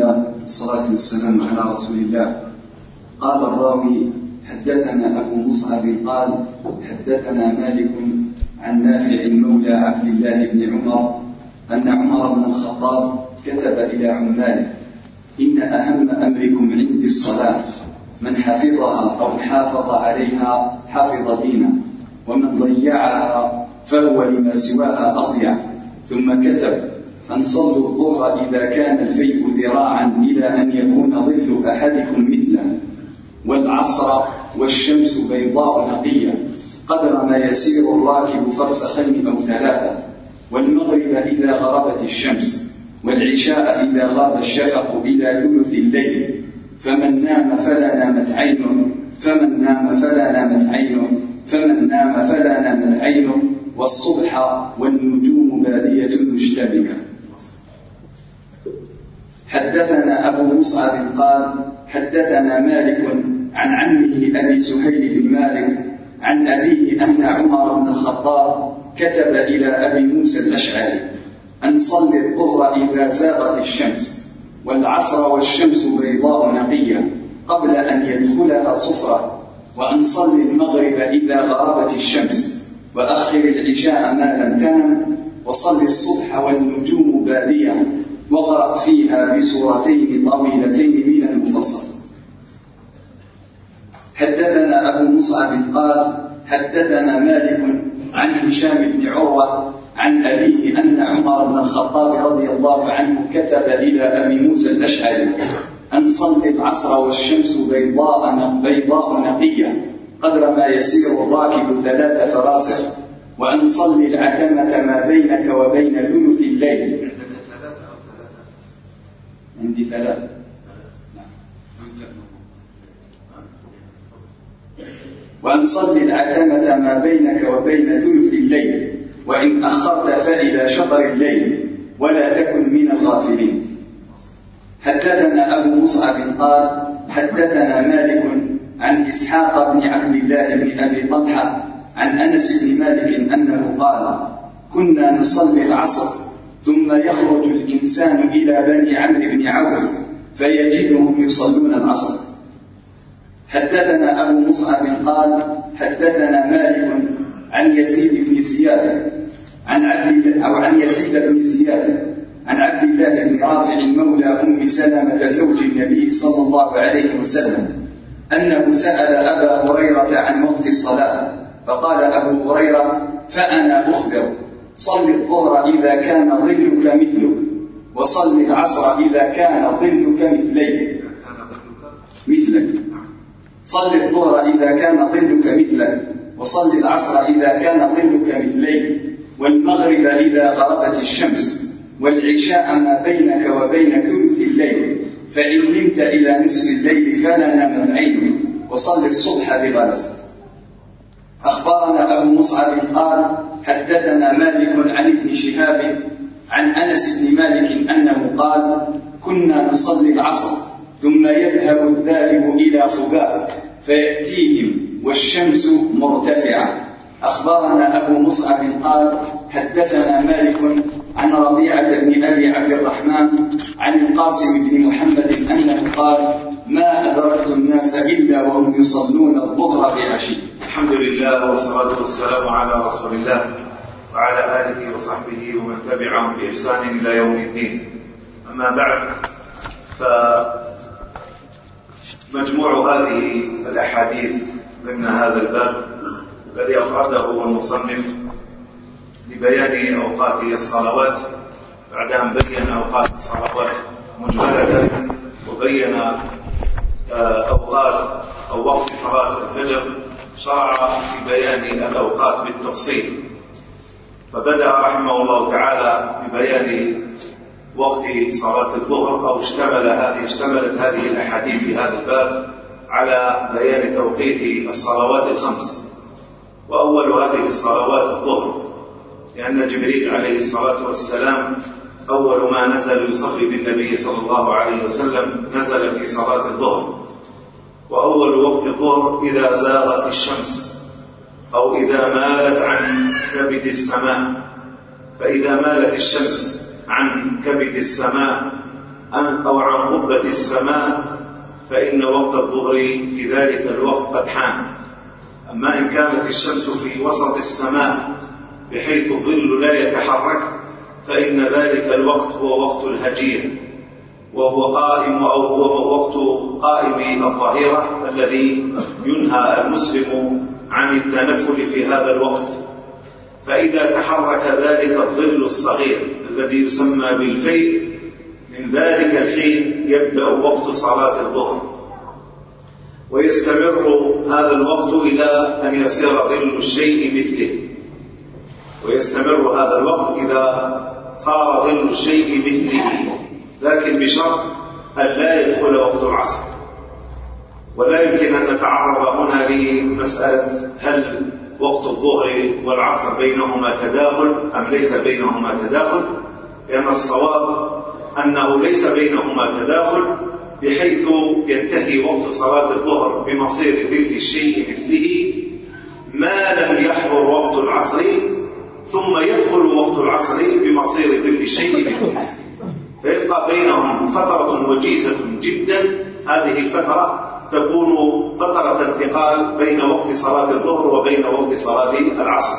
الله الصلاة والسلام على رسول الله قال الراوي حدثنا أبو مصعب قال حدثنا مالك عن نافع مولى عبد الله بن عمر أن عمر بن الخطاب كتب إلى عماله إن أهم أمركم عندي الصلاة من حفظها أو حافظ عليها حفظ دينه ومن ضيعها فهو لما سواها أضيع ثم كتب أن صلوا الظهر إذا كان الفيء ذراعا إلى أن يكون ظل أحدكم مثله والعصر والشمس بيضاء نقية قدر ما يسير الراكب فرسخين أو ثلاثة والمغرب إذا غربت الشمس والعشاء إذا غاب الشفق إلى ثلث الليل فمن نام فلا نامت عين فمن نام فلا نامت عين فمن نام فلا نامت عين والصبح والنجوم بادية مشتبكة. حدثنا أبو مصعب قال حدثنا مالك عن عمه أبي سهيل بن مالك عن أبيه أن عمر بن الخطاب كتب إلى أبي موسى الأشعري أن صل الظهر إذا زاغت الشمس والعصر والشمس بيضاء نقية قبل أن يدخلها صفرة وأن صل المغرب إذا غربت الشمس وأخر العشاء ما لم تنم وصل الصبح والنجوم بادية. وقرأ فيها بسورتين طويلتين من المفصل. حدثنا أبو مصعب قال حدثنا مالك عن هشام بن عروة عن أبيه أن عمر بن الخطاب رضي الله عنه كتب إلى أبي موسى الأشعري أن صلي العصر والشمس بيضاء بيضاء نقية قدر ما يسير الراكب ثلاث فراسخ وأن صلي العتمة ما بينك وبين ثلث الليل. عندي ثلاثة وأن صلي العتمة ما بينك وبين ثلث الليل وإن أخرت فإلى شطر الليل ولا تكن من الغافلين. حدثنا أبو مصعب قال حدثنا مالك عن إسحاق بن عبد الله بن أبي طلحة عن أنس بن مالك أنه قال كنا نصلي العصر ثم يخرج الإنسان إلى بني عمرو بن عوف فيجدهم يصلون العصر. حدثنا أبو مصعب قال حدثنا مالك عن يزيد بن زياد عن عبد أو عن يزيد بن زياد عن عبد الله بن رافع مولى أم سلمة زوج النبي صلى الله عليه وسلم أنه سأل أبا هريرة عن وقت الصلاة فقال أبو هريرة فأنا أخبر. صل الظهر إذا كان ظلك مثله وصل العصر إذا كان ظلك مثلي مثلك. صل الظهر إذا كان ظلك مثلك وصل العصر إذا كان ظلك مثليك والمغرب إذا غربت الشمس والعشاء ما بينك وبين ثلث الليل. فإن نمت إلى نصف الليل فلا نامت عينك وصل الصبح بغلس أخبرنا أبو مصعب قال حدثنا مالك عن ابن شهاب عن أنس بن مالك أنه قال كنا نصلي العصر ثم يذهب الذاهب إلى خباء فيأتيهم والشمس مرتفعة. أخبرنا أبو مصعب قال حدثنا مالك عن ربيعة بن أبي عبد الرحمن عن القاسم بن محمد أنه قال ما أدركت الناس إلا وهم يصلون الظهر في عشي الحمد لله والصلاة والسلام على رسول الله وعلى آله وصحبه ومن تبعهم بإحسان إلى يوم الدين. أما بعد فمجموع هذه الأحاديث ضمن هذا الباب الذي أفرده المصنف لبيان أوقات الصلوات. بعد أن بين أوقات الصلوات مجملة وبين آه، أوقات أو وقت صلاة الفجر شرع في بيان الأوقات بالتفصيل. فبدأ رحمه الله تعالى ببيان وقت صلاة الظهر أو اشتمل هذه اشتملت هذه الأحاديث في هذا الباب على بيان توقيت الصلوات الخمس. وأول هذه الصلوات الظهر لأن جبريل عليه الصلاة والسلام أول ما نزل يصلي بالنبي صلى الله عليه وسلم نزل في صلاة الظهر. وأول وقت الظهر إذا زاغت الشمس أو إذا مالت عن كبد السماء. فإذا مالت الشمس عن كبد السماء أو عن قبة السماء فإن وقت الظهر في ذلك الوقت قد حان. أما إن كانت الشمس في وسط السماء بحيث الظل لا يتحرك فإن ذلك الوقت هو وقت الهجير وهو قائم أو هو وقت قائم الظهيرة الذي ينهى المسلم عن التنفل في هذا الوقت. فإذا تحرك ذلك الظل الصغير الذي يسمى بالفيل من ذلك الحين يبدأ وقت صلاة الظهر. ويستمر هذا الوقت إلى أن يصير ظل الشيء مثله. ويستمر هذا الوقت إذا صار ظل الشيء مثله لكن بشرط أن لا يدخل وقت العصر. ولا يمكن أن نتعرض هنا لمسألة هل وقت الظهر والعصر بينهما تداخل أم ليس بينهما تداخل لأن الصواب أنه ليس بينهما تداخل بحيث ينتهي وقت صلاة الظهر بمصير ذل الشيء مثله. ما لم يحضر وقت العصر ثم يدخل وقت العصر بمصير كل شيء. فيبقى بينهم فترة وجيزة جدا. هذه الفترة تكون فترة انتقال بين وقت صلاة الظهر وبين وقت صلاة العصر.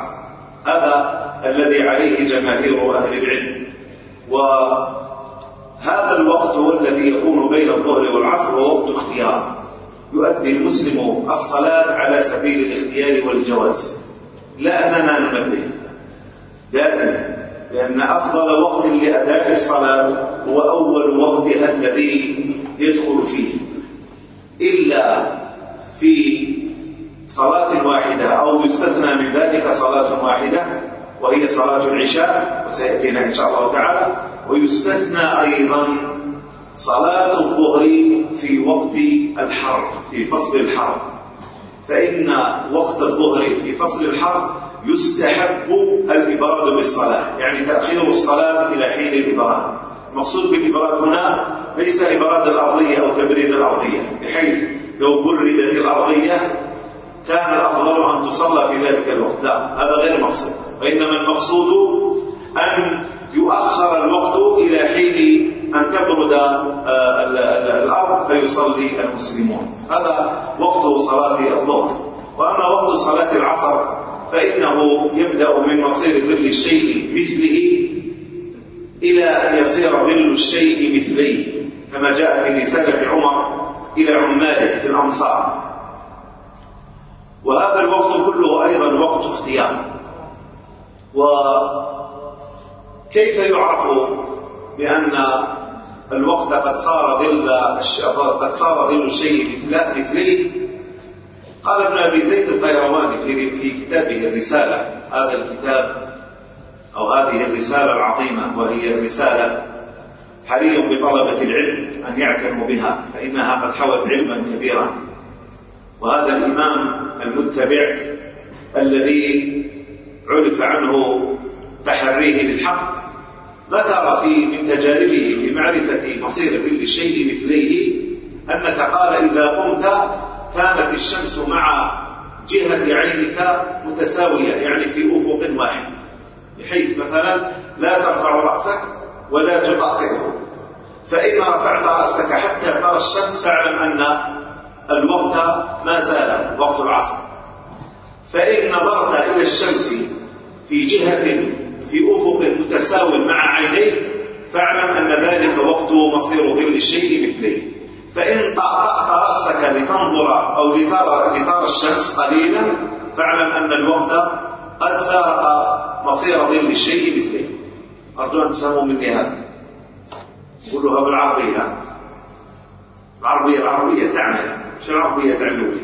هذا الذي عليه جماهير أهل العلم. وهذا الوقت هو الذي يكون بين الظهر والعصر ووقت اختيار. يؤدي المسلم الصلاة على سبيل الاختيار والجواز. لا أننا ننبه. دائما لأن أفضل وقت لأداء الصلاة هو أول وقتها الذي يدخل فيه. إلا في صلاة واحدة أو يستثنى من ذلك صلاة واحدة وهي صلاة العشاء وسيأتينا إن شاء الله تعالى. ويستثنى أيضا صلاة الظهر في وقت الحرب في فصل الحرب فإن وقت الظهر في فصل الحرب يستحب الإبراد بالصلاة. يعني تأخير الصلاة إلى حين الإبراد المقصود بالإبراد هنا ليس إبراد الأرضية أو تبريد الأرضية. بحيث لو بردت الأرضية كان الأفضل أن تصلى في ذلك الوقت. لا هذا غير المقصود. وإنما المقصود أن يؤخر الوقت إلى حين أن تبرد آه، الأرض فيصلي المسلمون. هذا وقت صلاة الظهر. وأما وقت صلاة العصر فإنه يبدأ من مصير ظل الشيء مثله إلى أن يصير ظل الشيء مثليه كما جاء في رسالة عمر إلى عماله في الأمصار وهذا الوقت كله أيضا وقت اختيار. وكيف يعرف بأن الوقت قد صار ظل قد صار ظل الشيء مثله قال ابن أبي زيد القيرواني في, في كتابه الرسالة هذا الكتاب أو هذه الرسالة العظيمة وهي الرسالة حري بطلبة العلم أن يعتنوا بها فإنها قد حوت علما كبيرا. وهذا الإمام المتبع الذي عرف عنه تحريه للحق ذكر في من تجاربه في معرفة مصير كل شيء مثليه أنك قال إذا قمت كانت الشمس مع جهة عينك متساوية يعني في أفق واحد بحيث مثلا لا ترفع رأسك ولا تباطنه فإن رفعت رأسك حتى ترى الشمس فاعلم أن الوقت ما زال وقت العصر. فإن نظرت إلى الشمس في جهة في أفق متساوي مع عينيك فاعلم أن ذلك وقت مصير ظل الشيء مثليه. فإن طأطأت رأسك لتنظر أو لترى, لترى الشمس قليلا فاعلم أن الوقت قد فارق مصير ظل الشيء مثله. أرجو أن تفهموا مني هذا. قولوها بالعربية العربية. العربية تعمل شو العربية تعمل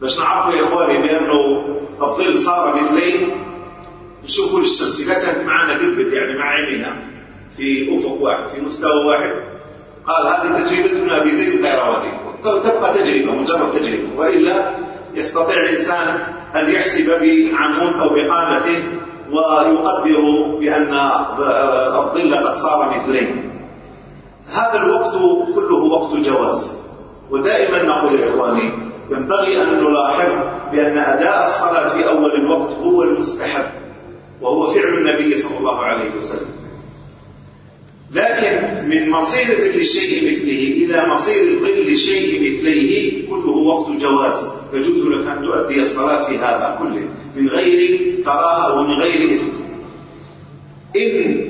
باش نعرفوا يا إخواني بأنه الظل صار مثلين نشوفوا للشمس. إذا كانت معنا قدقد يعني مع عيننا في أفق واحد في مستوى واحد قال هذه تجربة من أبي زيد الديرواني طيب، تبقى تجربة مجرد تجربة. وإلا يستطيع الإنسان أن يحسب بعمود أو بقامته ويقدر بأن الظل قد صار مثلين. هذا الوقت كله وقت جواز. ودائما نقول يا إخواني ينبغي أن نلاحظ بأن أداء الصلاة في أول الوقت هو المستحب وهو فعل النبي صلى الله عليه وسلم. لكن من مصير ظل الشيء مثله إلى مصير ظل شيء مثله كله وقت جواز. يجوز لك أن تؤدي الصلاة في هذا كله من غير كراهة ومن غير إثم. إن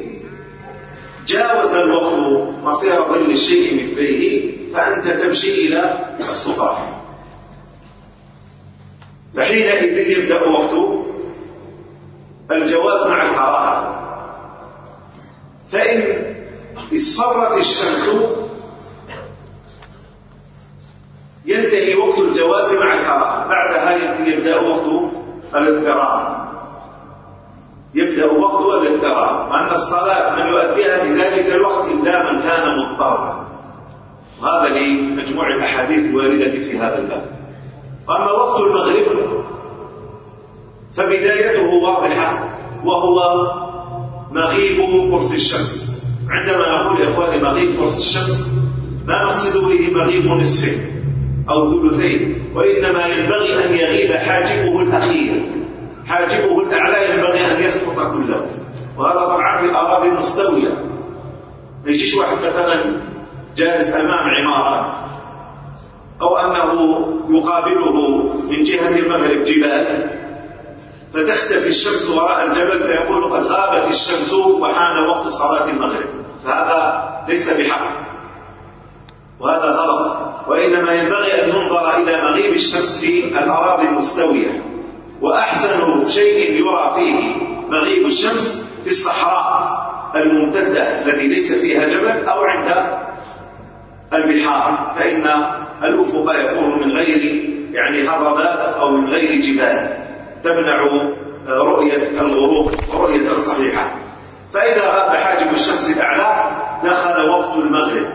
جاوز الوقت مصير ظل الشيء مثله فأنت تمشي إلى الصفاح. فحينئذ يبدأ وقت الجواز مع الكراهة فإن اصفرت الشمس. ينتهي وقت الجواز مع الكراهة بعدها يبدأ وقت الاضطرار يبدأ وقت الاضطرار ان الصلاة من يؤديها في ذلك الوقت إلا من كان مضطرا وهذا لمجموع الأحاديث الواردة في هذا الباب. وأما وقت المغرب فبدايته واضحة وهو مغيب قرص الشمس. عندما نقول يا إخواني مغيب قرص الشمس ما نقصد به مغيب نصفين أو ثلثين وإنما ينبغي أن يغيب حاجبه الأخير. حاجبه الأعلى ينبغي أن يسقط كله. وهذا طبعا في الأراضي المستوية. ما يجيش واحد مثلا جالس أمام عمارات أو أنه يقابله من جهة المغرب جبال. فتختفي الشمس وراء الجبل فيقول قد غابت الشمس وحان وقت صلاة المغرب. هذا ليس بحق. وهذا غلط. وإنما ينبغي أن ننظر إلى مغيب الشمس في الأراضي المستوية. وأحسن شيء يرى فيه مغيب الشمس في الصحراء الممتدة التي ليس فيها جبل أو عند البحار. فإن الأفق يكون من غير يعني هربات أو من غير جبال. تمنع آه، رؤية الغروب رؤية صحيحة فإذا غاب حاجب الشمس الأعلى دخل وقت المغرب.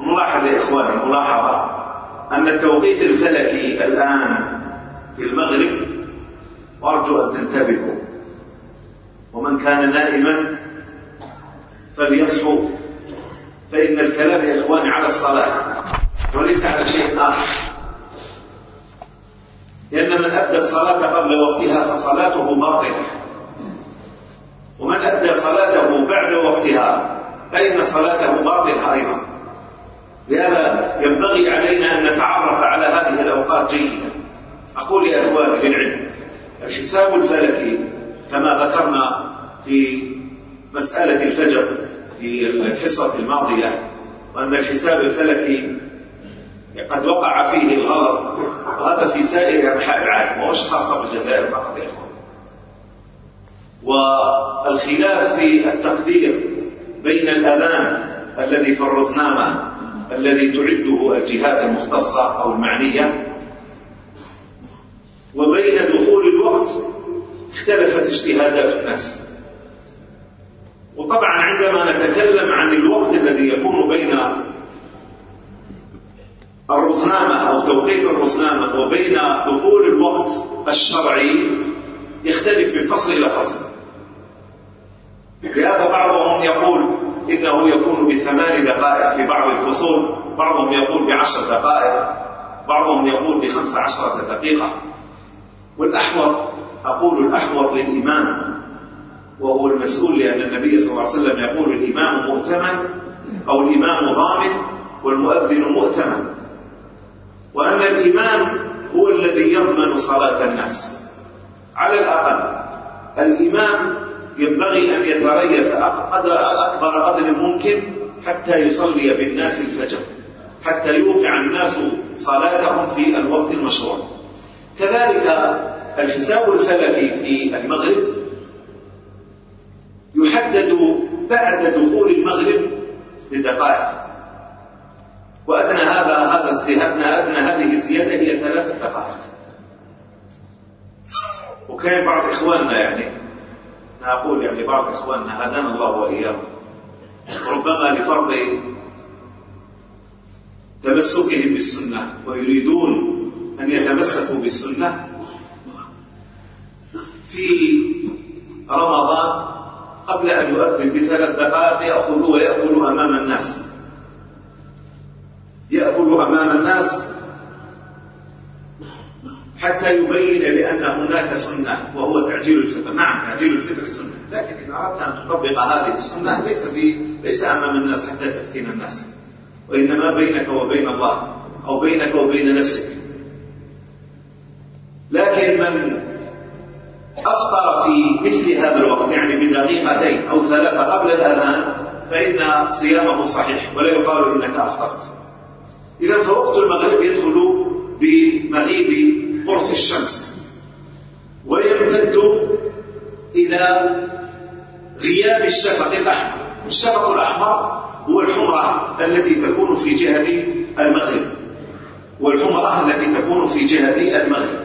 ملاحظة يا إخواني ملاحظة أن التوقيت الفلكي الآن في المغرب وأرجو أن تنتبهوا. ومن كان نائما فليصحو فإن الكلام يا إخواني على الصلاة وليس على شيء آخر. لأن من أدى الصلاة قبل وقتها فصلاته باطلة. ومن أدى صلاته بعد وقتها فإن صلاته باطلة أيضا. لهذا ينبغي علينا أن نتعرف على هذه الأوقات جيدا. أقول يا أخواني للعلم الحساب الفلكي كما ذكرنا في مسألة الفجر في الحصة الماضية وأن الحساب الفلكي قد وقع فيه الغضب. وهذا في سائر أنحاء العالم. ومش خاصة بالجزائر فقط يا إخوان والخلاف في التقدير بين الأذان الذي فرزناه الذي تعده الجهات المختصة أو المعنية وبين دخول الوقت اختلفت اجتهادات الناس. وطبعا عندما نتكلم عن الوقت الذي يكون بين الرزنامة أو توقيت الرزنامة وبين دخول الوقت الشرعي يختلف من فصل إلى فصل. لهذا بعضهم يقول إنه يكون بثمان دقائق في بعض الفصول بعضهم يقول بعشر دقائق بعضهم يقول بخمس عشرة دقيقة. والأحوط أقول الأحوط للإمام وهو المسؤول لأن النبي صلى الله عليه وسلم يقول الإمام مؤتمن أو الإمام ضامن والمؤذن مؤتمن. وأن الإمام هو الذي يضمن صلاة الناس. على الأقل الإمام ينبغي أن يتريث أكبر قدر ممكن حتى يصلي بالناس الفجر حتى يوقع الناس صلاتهم في الوقت المشروع. كذلك الحساب الفلكي في المغرب يحدد بعد دخول المغرب بدقائق وأدنى هذا هذا أدنى أدنى هذه الزيادة هي ثلاثة دقائق. وكان بعض إخواننا يعني أنا أقول يعني بعض إخواننا هدانا الله وإياهم. ربما لفرض تمسكهم بالسنة ويريدون أن يتمسكوا بالسنة. في رمضان قبل أن يؤذن بثلاث دقائق يأخذوا ويأكلوا أمام الناس. يأكل أمام الناس حتى يبين بأن هناك سنة وهو تعجيل الفطر. نعم تعجيل الفطر سنة. لكن إن أردت أن تطبق هذه السنة ليس, في... ليس أمام الناس حتى تفتين الناس. وإنما بينك وبين الله أو بينك وبين نفسك. لكن من أفطر في مثل هذا الوقت يعني بدقيقتين أو ثلاثة قبل الأذان فإن صيامه صحيح ولا يقال إنك أفطرت. إذا فوقت المغرب يدخل بمغيب قرص الشمس ويمتد إلى غياب الشفق الأحمر. الشفق الأحمر هو الحمرة التي تكون في جهة المغرب. والحمرة التي تكون في جهة المغرب.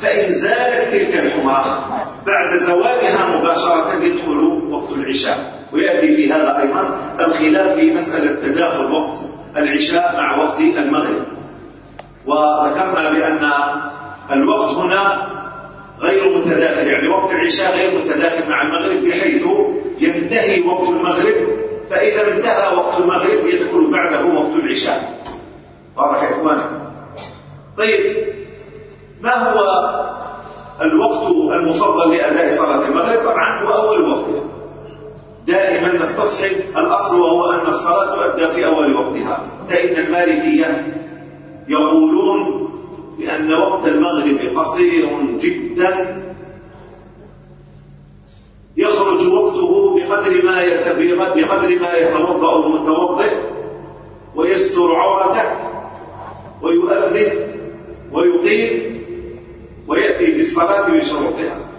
فإن زالت تلك الحمرة بعد زوالها مباشرة يدخل وقت العشاء. ويأتي في هذا أيضا الخلاف في مسألة تداخل وقت. العشاء مع وقت المغرب. وذكرنا بأن الوقت هنا غير متداخل يعني وقت العشاء غير متداخل مع المغرب بحيث ينتهي وقت المغرب فإذا انتهى وقت المغرب يدخل بعده وقت العشاء. واضح يا إخواني؟ طيب ما هو الوقت المفضل لأداء صلاة المغرب؟ طبعا هو أول وقتها دائما نستصحب الأصل وهو أن الصلاة تؤدى في أول وقتها. فإن المالكية يقولون بأن وقت المغرب قصير جدا. يخرج وقته بقدر ما بقدر ما يتوضأ المتوضئ ويستر عورته ويؤذن ويقيم ويأتي بالصلاة بشروطها.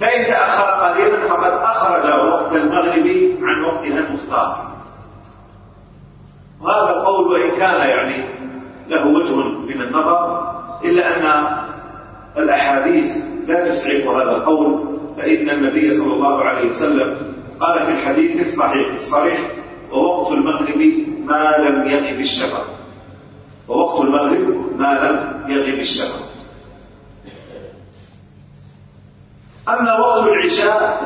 فإن تأخر قليلا فقد أخرج وقت المغرب عن وقتها المختار وهذا القول وإن كان يعني له وجه من النظر إلا أن الأحاديث لا تسعف هذا القول فإن النبي صلى الله عليه وسلم قال في الحديث الصحيح الصريح ووقت المغرب ما لم يغب الشفق. ووقت المغرب ما لم يغب الشفق. أما وقت العشاء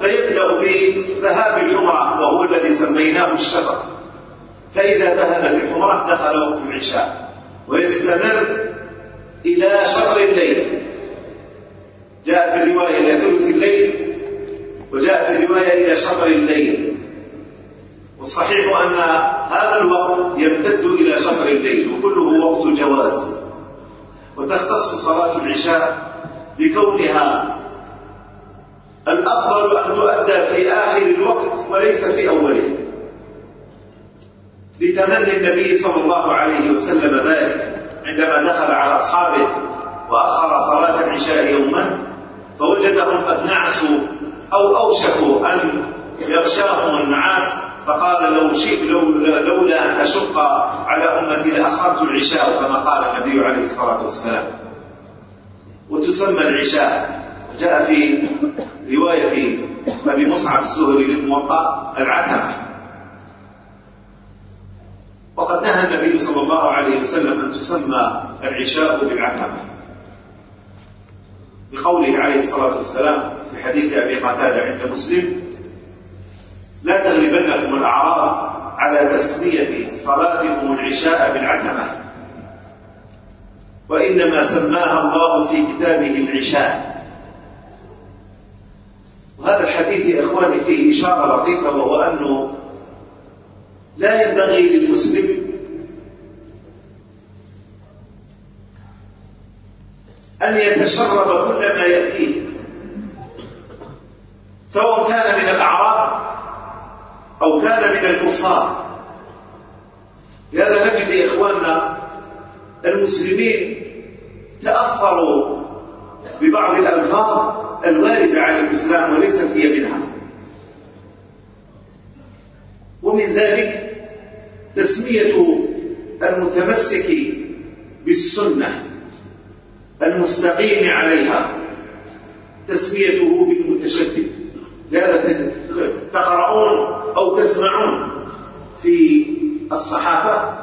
فيبدأ بذهاب الحمرة وهو الذي سميناه الشفق. فإذا ذهبت الحمرة دخل وقت العشاء ويستمر إلى شطر الليل. جاء في الرواية إلى ثلث الليل وجاء في الرواية إلى شطر الليل. والصحيح أن هذا الوقت يمتد إلى شطر الليل وكله وقت جواز. وتختص صلاة العشاء بكونها الأفضل أن تؤدى في آخر الوقت وليس في أوله. لتمني النبي صلى الله عليه وسلم ذلك عندما دخل على أصحابه وأخر صلاة العشاء يوما فوجدهم قد نعسوا أو أوشكوا أن يغشاهم النعاس فقال لو شئت لو لولا أن أشق على أمتي لأخرت العشاء كما قال النبي عليه الصلاة والسلام. وتسمى العشاء. جاء في رواية أبي مصعب الزهري للموطأ العتبة. وقد نهى النبي صلى الله عليه وسلم أن تسمى العشاء بالعتبة. بقوله عليه الصلاة والسلام في حديث أبي قتادة عند مسلم لا تغلبنكم الأعراب على تسمية صلاتكم العشاء بالعتبة. وإنما سماها الله في كتابه العشاء. وهذا الحديث يا إخواني فيه إشارة لطيفة وهو أنه لا ينبغي للمسلم أن يتشرب كل ما يأتيه سواء كان من الأعراب أو كان من الكفار. لهذا نجد يا إخواننا المسلمين تأثروا ببعض الألفاظ الواردة على الإسلام وليست هي منها ومن ذلك تسمية المتمسك بالسنة المستقيم عليها تسميته بالمتشدد. لهذا تقرؤون أو تسمعون في الصحافة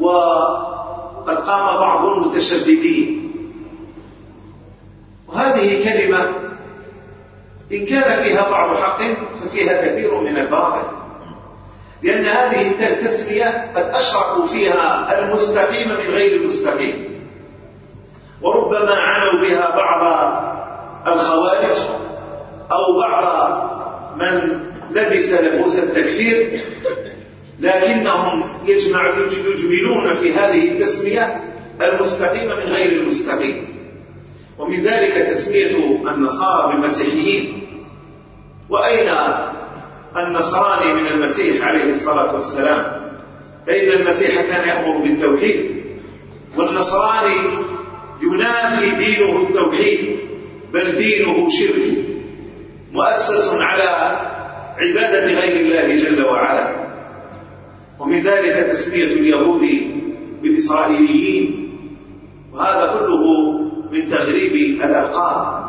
وقد قام بعض المتشددين وهذه كلمة إن كان فيها بعض حق ففيها كثير من الباطل لأن هذه التسمية قد أشركوا فيها المستقيم من غير المستقيم وربما عنوا بها بعض الخوارج أو بعض من لبس لبوس التكفير لكنهم يجمع يجملون في هذه التسمية المستقيم من غير المستقيم. ومن ذلك تسمية النصارى بالمسيحيين. وأين النصراني من المسيح عليه الصلاة والسلام؟ فإن المسيح كان يأمر بالتوحيد. والنصراني ينافي دينه التوحيد بل دينه شرك. مؤسس على عبادة غير الله جل وعلا. ومن ذلك تسمية اليهود بالإسرائيليين. وهذا كله من تغريب الألقاب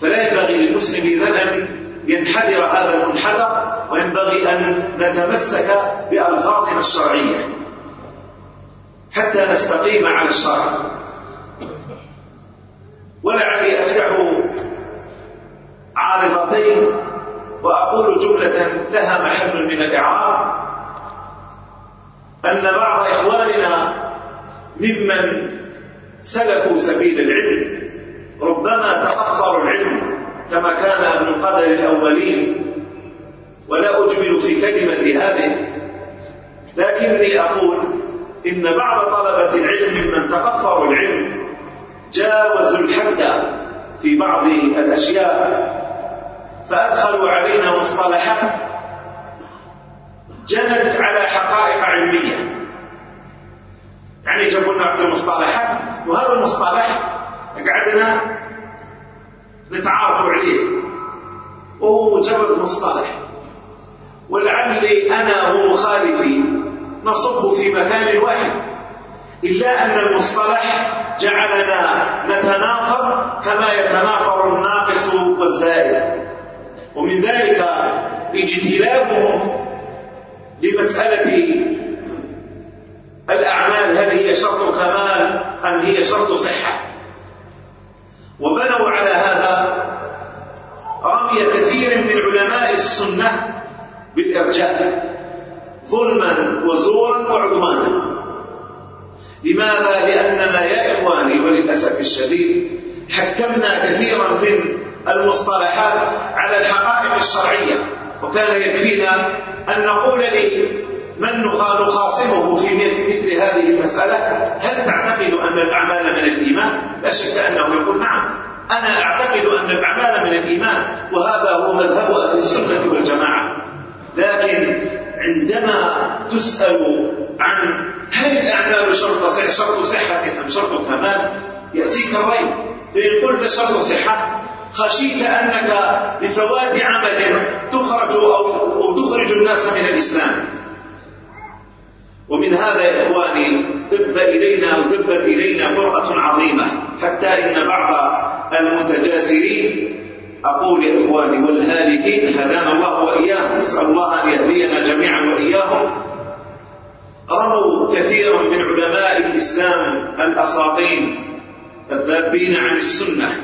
فلا ينبغي للمسلم ذنب ينحدر هذا المنحدر وينبغي أن نتمسك بألفاظنا الشرعية حتى نستقيم على الشرع. ولعلي أفتح عارضتين وأقول جملة لها محل من الإعراب أن بعض إخواننا ممن سلكوا سبيل العلم. ربما تأخر العلم كما كان من قدر الأولين. ولا أجمل في كلمة هذه. لكني أقول إن بعض طلبة العلم ممن تأخر العلم جاوزوا الحد في بعض الأشياء فأدخلوا علينا مصطلحات جنت على حقائق علمية. يعني جابوا لنا بعض المصطلحات وهذا المصطلح قعدنا نتعارضوا عليه. وهو مجرد مصطلح ولعلي أنا ومخالفي نصب في مكان واحد. إلا أن المصطلح جعلنا نتنافر كما يتنافر الناقص والزائد. ومن ذلك إجتلابهم لمسألة الأعمال هل هي شرط كمال أم هي شرط صحة وبنوا على هذا رمي كثير من علماء السنة بالإرجاء ظلما وزورا وعدوانا لماذا؟ لأننا يا إخواني وللأسف الشديد حكمنا كثيرا من المصطلحات على الحقائق الشرعية وكان يكفينا أن نقول لي من نخاصمه في مثل هذه المسألة هل تعتقد أن الأعمال من الإيمان؟ لا شك أنه يقول نعم. أنا أعتقد أن الأعمال من الإيمان وهذا هو مذهب أهل السنة والجماعة. لكن عندما تسأل عن هل الأعمال شرط شرط صحة أم شرط كمال يأتيك الريب فإن قلت شرط صحة خشيت أنك لفوات عمل تخرج أو تخرج الناس من الإسلام. ومن هذا يا إخواني طب إلينا وطبت إلينا فرقة عظيمة حتى إن بعض المتجاسرين أقول يا إخواني والهالكين هدانا الله وإياهم نسأل الله أن يهدينا جميعا وإياهم. رموا كثيرا من علماء الإسلام الأساطين الذابين عن السنة.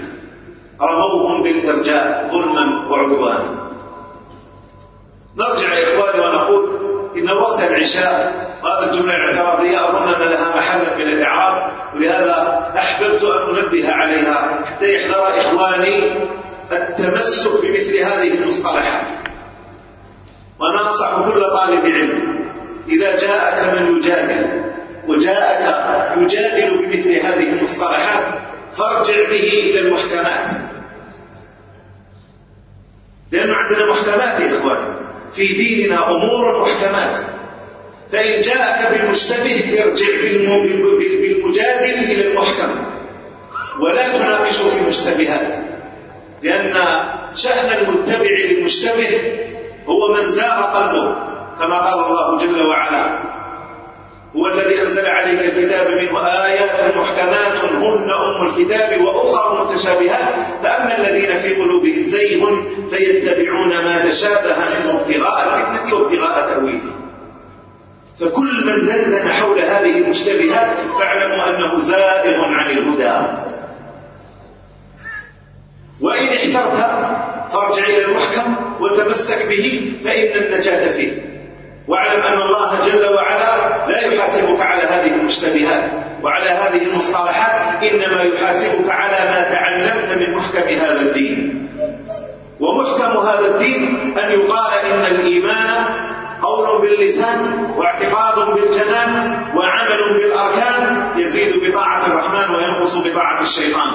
رموهم بالإرجاء ظلما وعدوانا. نرجع يا إخواني ونقول إن وقت العشاء وهذا الجملة الاعتراضية أظن أن لها محلا من الإعراب. ولهذا أحببت أن أنبه عليها حتى يحذر إخواني التمسك بمثل هذه المصطلحات. وأنا أنصح كل طالب علم إذا جاءك من يجادل وجاءك يجادل بمثل هذه المصطلحات فارجع به إلى المحكمات. لأنه عندنا محكمات يا إخواني في ديننا أمور محكمات فإن جاءك بمشتبه ارجع بالمجادل إلى المحكم ولا تناقشه في المشتبهات لأن شأن المتبع للمشتبه هو من زاغ قلبه كما قال الله جل وعلا. هو الذي أنزل عليك الكتاب منه آيات محكمات هن أم الكتاب وأخر متشابهات. فأما الذين في قلوبهم زيغ فيتبعون ما تشابه منه ابتغاء الفتنة وابتغاء تأويله. فكل من دندن حول هذه المشتبهات فاعلموا أنه زائغ عن الهدى. وإن احترتها فارجع إلى المحكم وتمسك به فإن النجاة فيه. واعلم أن الله جل وعلا لا يحاسبك على هذه المشتبهات وعلى هذه المصطلحات إنما يحاسبك على ما تعلمت من محكم هذا الدين. ومحكم هذا الدين أن يقال إن الإيمان قول باللسان واعتقاد بالجنان وعمل بالأركان يزيد بطاعة الرحمن وينقص بطاعة الشيطان.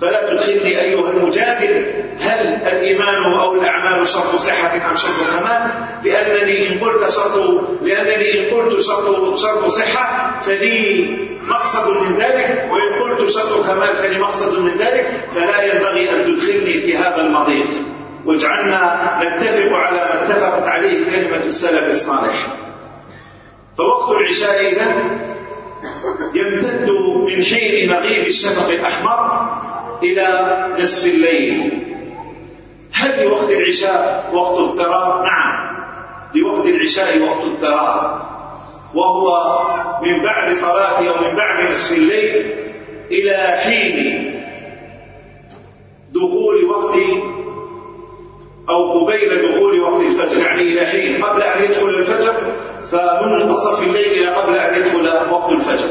فلا تدخلني أيها المجادل هل الإيمان أو الأعمال شرط صحة أم شرط كمال؟ لأنني إن قلت شرط لأنني إن قلت شرط شرط صحة فلي مقصد من ذلك وإن قلت شرط كمال فلي مقصد من ذلك فلا ينبغي أن تدخلني في هذا المضيق. واجعلنا نتفق على ما اتفقت عليه كلمة السلف الصالح. فوقت العشاء إذن يمتد من حين مغيب الشفق الأحمر إلى نصف الليل. هل لوقت العشاء وقت اضطرار؟ نعم. لوقت العشاء وقت اضطرار وهو من بعد صلاة أو من بعد نصف الليل إلى حين دخول وقت أو قبيل دخول وقت الفجر. يعني إلى حين قبل أن يدخل الفجر فمن منتصف الليل إلى قبل أن يدخل وقت الفجر.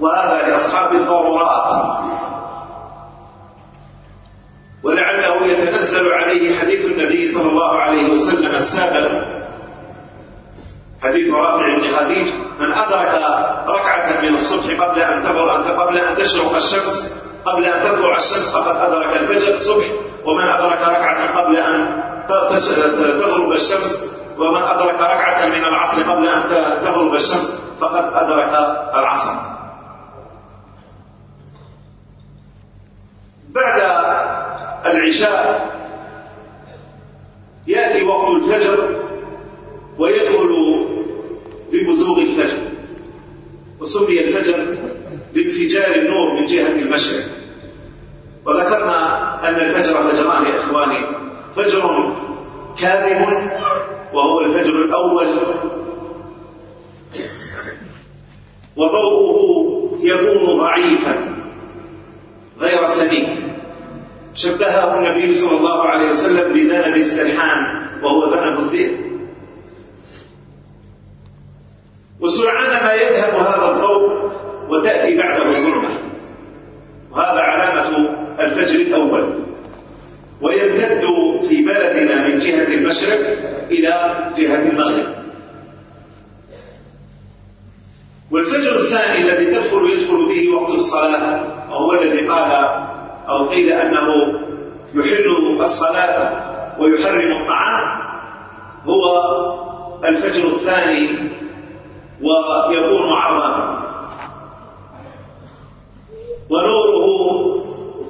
وهذا لأصحاب الضرورات ولعله يتنزل عليه حديث النبي صلى الله عليه وسلم السابق. حديث رافع بن خديج من أدرك ركعة من الصبح قبل أن تغر قبل أن تشرق الشمس قبل أن تطلع الشمس فقد أدرك الفجر الصبح. ومن أدرك ركعة قبل أن تغرب الشمس ومن أدرك ركعة من العصر قبل أن تغرب الشمس فقد أدرك العصر. بعد العشاء يأتي وقت الفجر ويدخل ببزوغ الفجر وسمي الفجر بانفجار النور من جهة المشرق. وذكرنا أن الفجر فجران يا إخواني فجر كاذب وهو الفجر الأول. وضوءه يكون ضعيفا غير سميك. شبهه النبي صلى الله عليه وسلم بذنب السرحان وهو ذنب الذئب. وسرعان ما يذهب هذا الضوء وتأتي بعده الظلمة. وهذا الفجر الأول. ويمتد في بلدنا من جهة المشرق إلى جهة المغرب. والفجر الثاني الذي تدخل يدخل به وقت الصلاة وهو الذي قال أو قيل أنه يحل الصلاة ويحرم الطعام هو الفجر الثاني ويكون عرضا ونوره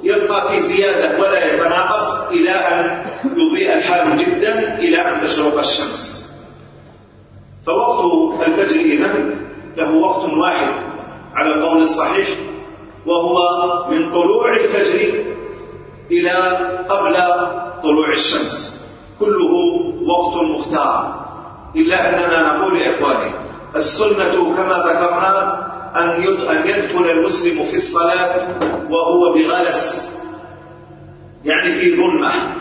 يبقى في زيادة ولا يتناقص إلى أن يضيء الحال جدا إلى أن تشرق الشمس. فوقت الفجر إذن له وقت واحد على القول الصحيح وهو من طلوع الفجر إلى قبل طلوع الشمس. كله وقت مختار. إلا أننا نقول إخواني السنة كما ذكرنا أن يدخل المسلم في الصلاة وهو بغلس. يعني في ظلمة.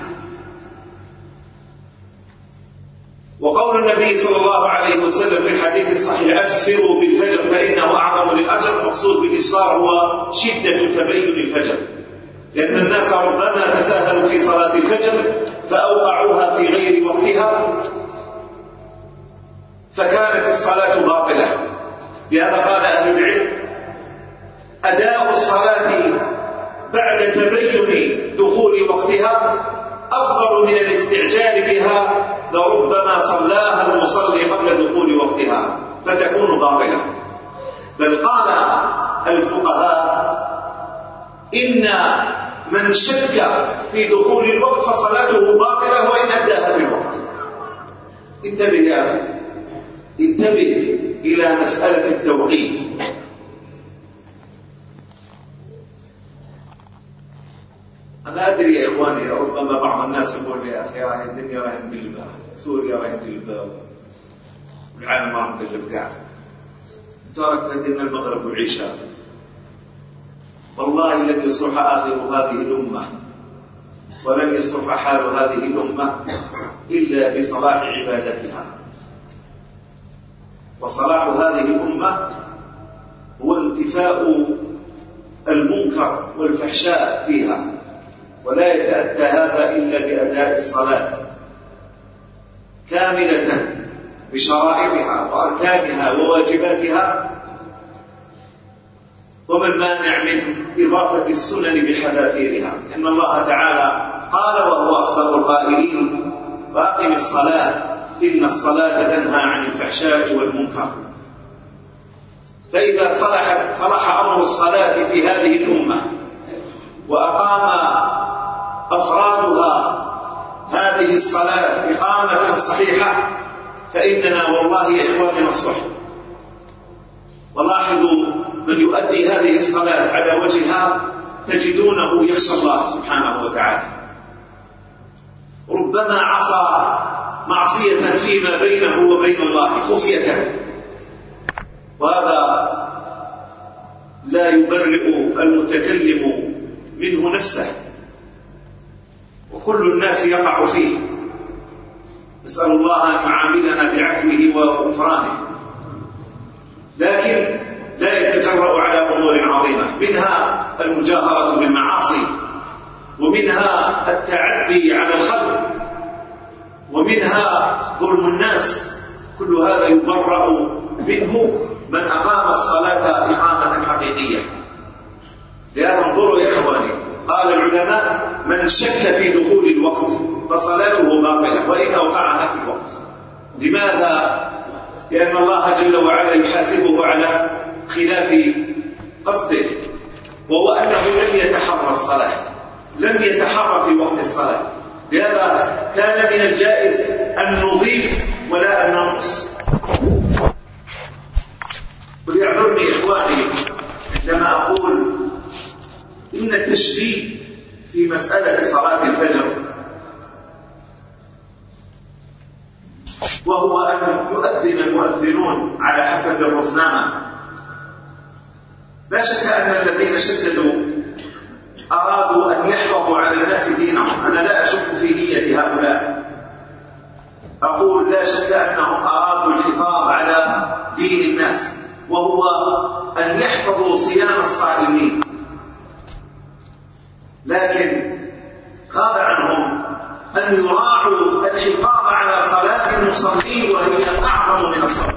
وقول النبي صلى الله عليه وسلم في الحديث الصحيح أسفروا بالفجر فإنه أعظم للأجر مقصود بالإسفار هو شدة تبين الفجر. لأن الناس ربما تساهلوا في صلاة الفجر فأوقعوها في غير وقتها فكانت الصلاة باطلة. لهذا قال أهل العلم أداء الصلاة بعد تبين دخول وقتها أفضل من الاستعجال بها لربما صلاها المصلي قبل دخول وقتها فتكون باطلة. بل قال الفقهاء إن من شك في دخول الوقت فصلاته باطلة وإن أداها في الوقت انتبه يا أخي انتبه. إلى مسألة التوقيت. أنا أدري يا إخواني ربما بعض الناس يقول لي يا أخي راهي الدنيا راهي مقلبة سوريا راهي مقلبة والعالم راح مقلب قاعد. تركت دين المغرب والعشاء والله لن يصلح آخر هذه الأمة ولن يصلح حال هذه الأمة إلا بصلاح عبادتها. وصلاح هذه الأمة هو انتفاء المنكر والفحشاء فيها ولا يتأتى هذا إلا بأداء الصلاة كاملة بشرائعها وأركانها وواجباتها. وما المانع من إضافة السنن بحذافيرها؟ إن الله تعالى قال وهو أصدق القائلين وأقم الصلاة إن الصلاة تنهى عن الفحشاء والمنكر. فإذا صلحت فرح أمر الصلاة في هذه الأمة وأقام أفرادها هذه الصلاة إقامة صحيحة فإننا والله يا إخواننا الصح ولاحظوا من يؤدي هذه الصلاة على وجهها تجدونه يخشى الله سبحانه وتعالى. ربما عصى معصية فيما بينه وبين الله. خفية. وهذا لا يبرئ المتكلم منه نفسه. وكل الناس يقع فيه. نسأل الله أن يعاملنا بعفوه وغفرانه. لكن لا يتجرأ على أمور عظيمة. منها المجاهرة بالمعاصي. ومنها التعدي على الخلق. ومنها ظلم الناس. كل هذا يبرأ منه من أقام الصلاة إقامة حقيقية. لأن انظروا يا إخواني قال العلماء من شك في دخول الوقت فصلاته باطلة وإن أوقعها في الوقت. لماذا؟ لأن الله جل وعلا يحاسبه على خلاف قصده وهو أنه لم يتحرى الصلاة لم يتحرى في وقت الصلاة. لهذا كان من الجائز أن نضيف ولا أن ننقص. وليعذرني إخواني عندما أقول إن التشديد في مسألة صلاة الفجر وهو أن يؤذن المؤذنون على حسب الرزنامة. لا شك أن الذين شددوا أرادوا أن يحفظوا على الناس دينهم. أنا لا أشك في نية هؤلاء. أقول لا شك أنهم أرادوا الحفاظ على دين الناس وهو أن يحفظوا صيام الصائمين. لكن غاب عنهم أن يراعوا الحفاظ على صلاة المصلين وهي أعظم من الصلاة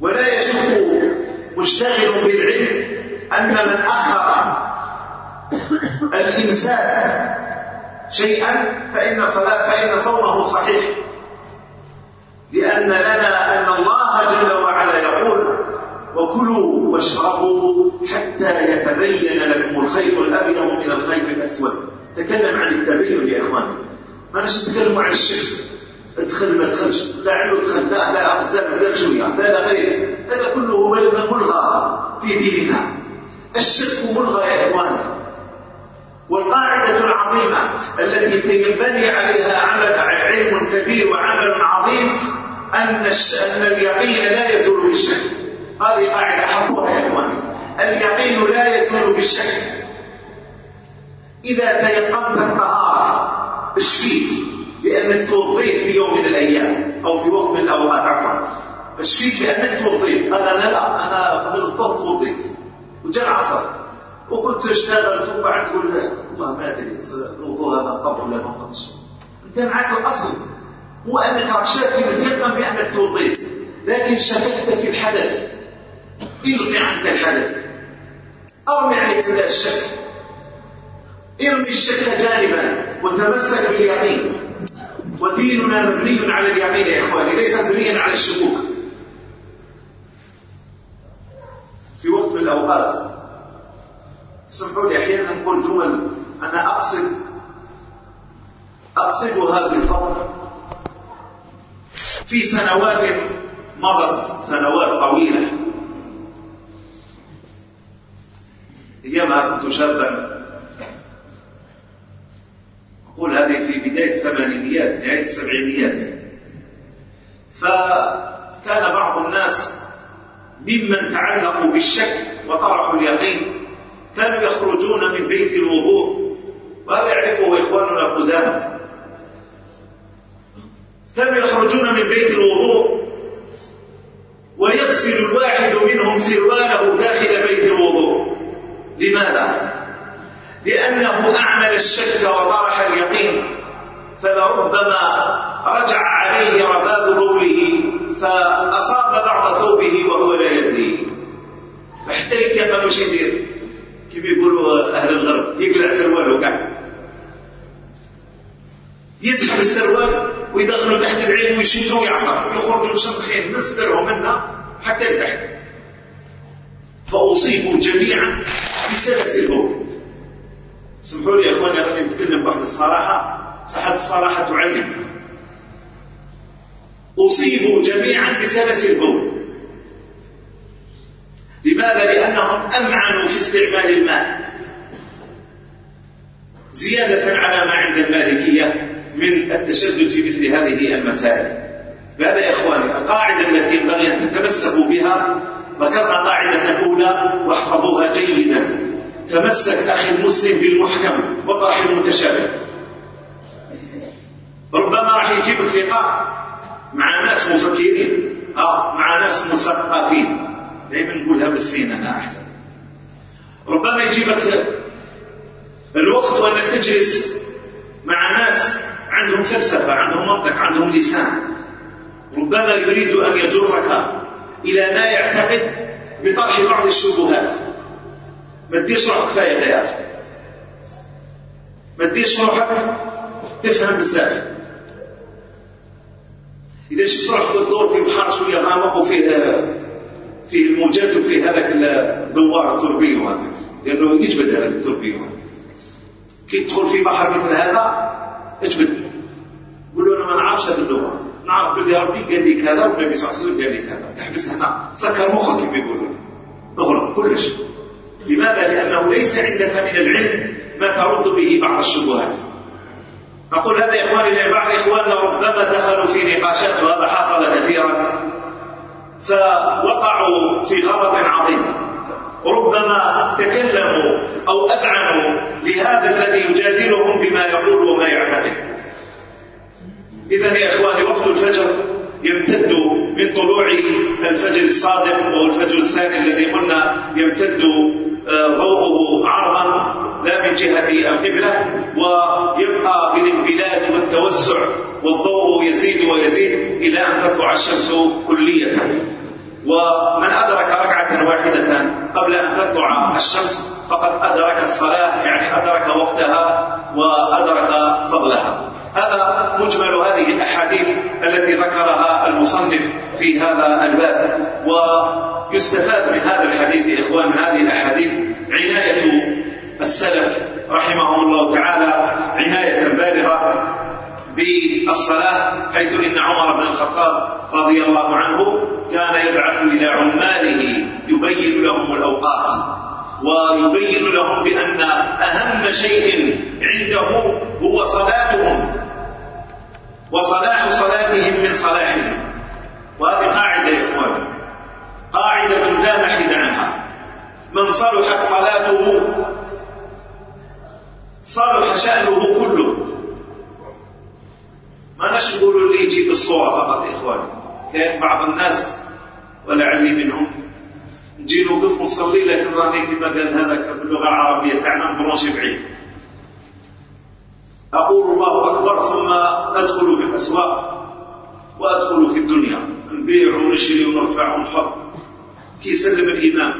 ولا يشك مشتغل بالعلم أن من أخر الإمساك شيئا فإن صلاة فإن صومه صحيح. لأن لنا أن الله جل وعلا يقول وكلوا واشربوا حتى يتبين لكم الخيط الأبيض من الخيط الأسود. تكلم عن التبين يا إخواني. ما نتكلم عن الشرك. ادخل ما دخلش لعله دخل لا لا مازال مازال شوية. لا لا غير. هذا كله ملغى في ديننا. الشرك ملغى يا إخوان. والقاعدة العظيمة التي تنبني عليها عمل علم كبير وعمل عظيم أن أن اليقين لا يزول بالشك. هذه قاعدة حفظوها يا إخوان. اليقين لا يزول بالشك. إذا تيقنت الطهاره اشفيت بأنك توضيت في يوم من الأيام أو في وقت من الأوقات عفوا. اشفيت بأنك توظيت أنا لا لا أنا قبل الظهر توضيت وجاء العصر وكنت اشتغلت وبعد تقول والله ما أدري الوضوء هذا طب ولا ما قدش. أنت معك الأصل. هو أنك راك شاكي متيقن بأنك توضيت لكن شككت في الحدث. إلغي عنك الحدث. أرمي عليك الشك. إرمي الشك جانبا. وتمسك باليقين. وديننا مبني على اليقين يا إخواني ليس مبنيا على الشكوك. في وقت من الأوقات اسمحوا لي أحيانا نقول جمل أنا أقصد أقصدها بالفضل في سنوات مضت سنوات طويلة. أيامها كنت شابا. قول هذه في بداية الثمانينيات نهاية السبعينيات فكان بعض الناس ممن تعلقوا بالشك وطرحوا اليقين كانوا يخرجون من بيت الوضوء. وهذا يعرفه إخواننا القدامى. كانوا يخرجون من بيت الوضوء ويغسل الواحد منهم سروانه داخل بيت الوضوء. لماذا؟ لأنه أعمل الشك وطرح اليقين فلربما رجع عليه رباد بوله فأصاب بعض ثوبه وهو لا يدري. فحتى لك يقبل يدير كيف يقولوا أهل الغرب؟ يقلع سرواله كعب يسحب السروال ويدخلوا تحت العين ويشدوا ويعصر يخرجوا مشمخين من صدرهم منا حتى لتحت فأصيبوا جميعا بسلسلهم سمحوا لي يا إخواني راني نتكلم بواحد الصراحة صحة الصراحة تعلم. أصيبوا جميعا بسلس البول. لماذا؟ لأنهم أمعنوا في استعمال الماء. زيادة على ما عند المالكية من التشدد في مثل هذه المسائل. لهذا يا إخواني القاعدة التي ينبغي أن تتمسكوا بها ذكرنا قاعدة أولى واحفظوها جيدا. تمسك أخي المسلم بالمحكم وطرح المتشابه. ربما راح يجيبك لقاء مع ناس مفكرين آه مع ناس مثقفين. دائما نقولها بالسين أنا أحسن. ربما يجيبك الوقت وأنك تجلس مع ناس عندهم فلسفة عندهم منطق عندهم لسان. ربما يريد أن يجرك إلى ما يعتقد بطرح بعض الشبهات. تديش روحك في يا ما تديش روحك تفهم بزاف. إذا شفت روحك تدور في بحر شوية غامق وفيه في الموجات وفيه هذاك الدوار التوربين هذا لأنه يجبد هذاك التوربين كي تدخل في بحر مثل هذا اجبد. قول له أنا ما نعرفش هذا الدوار. نعرف بلي ربي قال لي كذا والنبي صلى الله عليه وسلم قال لي كذا تحبس هنا سكر مخك كما يقولون. اغلق شيء لماذا؟ لأنه ليس عندك من العلم ما ترد به بعض الشبهات. نقول هذا إخواني لبعض إخواننا ربما دخلوا في نقاشات وهذا حصل كثيرا. فوقعوا في غلط عظيم. ربما تكلموا أو أدعموا لهذا الذي يجادلهم بما يقول وما يعتقد. إذا يا إخواني وقت الفجر يمتد من طلوع الفجر الصادق وهو الفجر الثاني الذي قلنا يمتد ضوءه عرضا لا من جهة القبلة ويبقى بالانبلاج والتوسع والضوء يزيد ويزيد إلى أن تطلع الشمس كلية. ومن أدرك ركعة واحدة قبل أن تطلع الشمس فقد أدرك الصلاة يعني أدرك وقتها وأدرك فضلها. هذا مجمل هذه الأحاديث التي ذكرها المصنف في هذا الباب. و يستفاد من هذا الحديث يا إخوان من هذه الأحاديث عناية السلف رحمهم الله تعالى عناية بالغة بالصلاة حيث إن عمر بن الخطاب رضي الله عنه كان يبعث إلى عماله يبين لهم الأوقات ويبين لهم بأن أهم شيء عنده هو صلاتهم وصلاح صلاتهم من صلاحهم. وهذه قاعدة يا إخواني قاعدة لا محيد عنها. من صلحت صلاته صلح شأنه كله. ما نشغل اللي يجيب الصورة فقط يا إخواني. كان بعض الناس ولعلي منهم نجي نوقف ونصلي لكن رأني كما قال هذاك باللغة العربية تاعنا مبروش بعيد أقول الله أكبر ثم أدخل في الأسواق وأدخل في الدنيا. نبيع ونشري ونرفع ونحط. كي يسلم الإمام.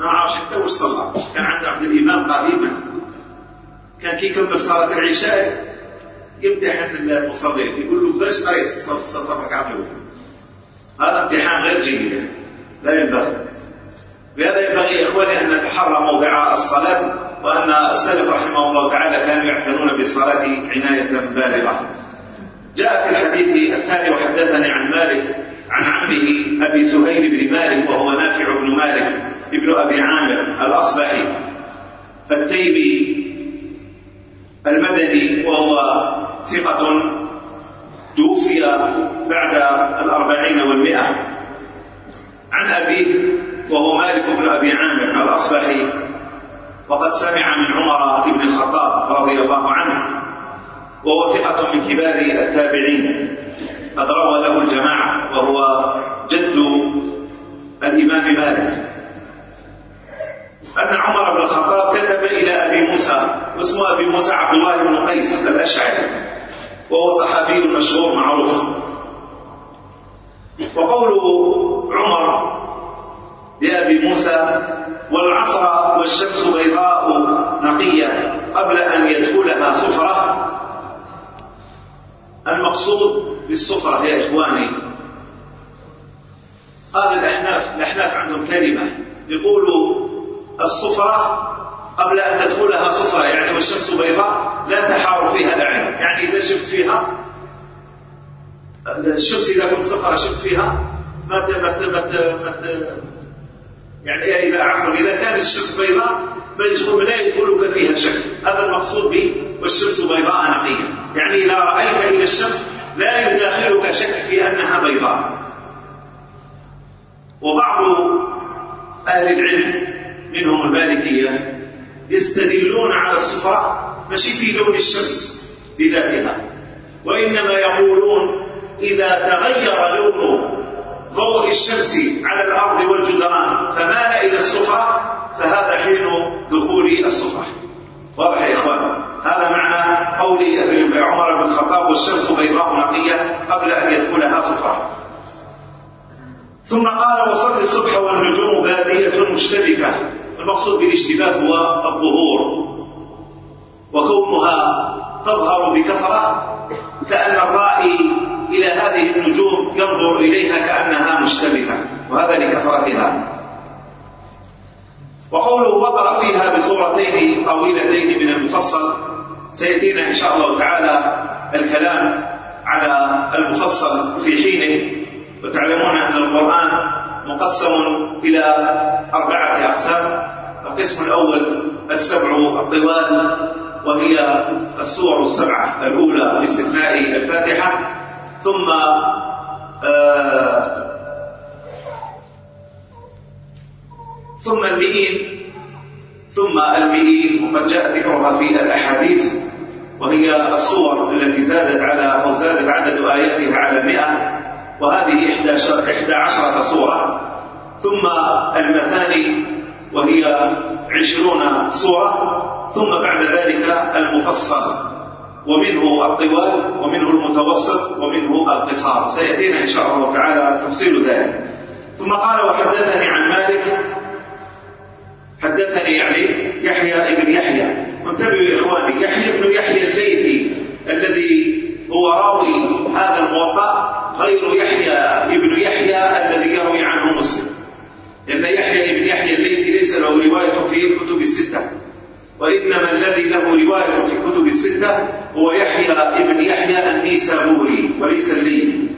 حتى شتى صلى. كان عند عبد الإمام قديما كان كي يكمل صلاة العشاء يمتحن المصلين. يقول له باش قريت في الصف صلى ركعة الأولى هذا امتحان غير جيد. لا ينبغي. لهذا ينبغي يا إخواني أن نتحرى موضع الصلاة وأن السلف رحمه الله تعالى كانوا يعتنون بالصلاة عناية بالغة. جاء في الحديث الثاني وحدثني عن مالك عن عمه أبي زهير بن مالك وهو نافع بن مالك ابن أبي عامر الأصبحي فالتيمي المدني وهو ثقة توفي بعد الأربعين والمئة. عن أبيه وهو مالك بن أبي عامر الأصبحي وقد سمع من عمر بن الخطاب رضي الله عنه وهو ثقة من كبار التابعين. قد روى له الجماعة وهو جد الإمام مالك. أن عمر بن الخطاب كتب إلى أبي موسى واسمه أبي موسى عبد الله بن قيس الأشعري. وهو صحابي مشهور معروف. وقول عمر يا أبي موسى والعصر والشمس بيضاء نقية قبل أن يدخلها صفرة المقصود بالصفرة يا إخواني. قال الأحناف الأحناف عندهم كلمة. يقولوا الصفرة قبل أن تدخلها صفرة يعني والشمس بيضاء لا تحار فيها العين يعني إذا شفت فيها الشمس إذا كنت صفرة شفت فيها ما مت مت مت يعني إيه، إذا عفوا إذا كانت الشمس بيضاء ما لا يدخلك فيها شك. هذا المقصود به والشمس بيضاء نقية. يعني إذا رأيت من الشمس لا يداخلك شك في أنها بيضاء. وبعض أهل العلم منهم المالكية يستدلون على الصفرة مشي في لون الشمس بذاتها. وإنما يقولون إذا تغير لون ضوء الشمس على الأرض والجدران فمال إلى الصفرة فهذا حين دخول الصفرة واضح يا إخوان؟ هذا معنى قول عمر بن الخطاب والشمس بيضاء نقية قبل أن يدخلها خطاب ثم قال وصل الصبح والنجوم بادية مشتبكة. المقصود بالاشتباك هو الظهور. وكونها تظهر بكثرة كأن الرائي إلى هذه النجوم ينظر إليها كأنها مشتبكة. وهذا لكثرتها. وقوله وقرأ فيها بصورتين طويلتين من المفصل. سيأتينا إن شاء الله تعالى الكلام على المفصل في حينه. وتعلمون أن القرآن مقسم إلى أربعة أقسام. القسم الأول السبع الطوال وهي السور السبعة الأولى باستثناء الفاتحة. ثم آه ثم المئين ثم المئين وقد جاء ذكرها في الأحاديث وهي الصور التي زادت على أو زادت عدد آياتها على مئة وهذه إحدى عشرة صورة. ثم المثاني وهي عشرون صورة. ثم بعد ذلك المفصل ومنه الطوال ومنه المتوسط ومنه القصار. سيأتينا إن شاء الله تعالى تفصيل ذلك. ثم قال وحدثني عن مالك حدثني يعني يحيى ابن يحيى. وانتبهوا يا إخواني يحيى ابن يحيى الليثي الذي هو راوي هذا الموطا غير يحيى ابن يحيى الذي يروي عنه مسلم. لأن يحيى ابن يحيى الليثي ليس له رواية في الكتب الستة. وإنما الذي له رواية في الكتب الستة هو يحيى ابن يحيى النيسابوري وليس الليثي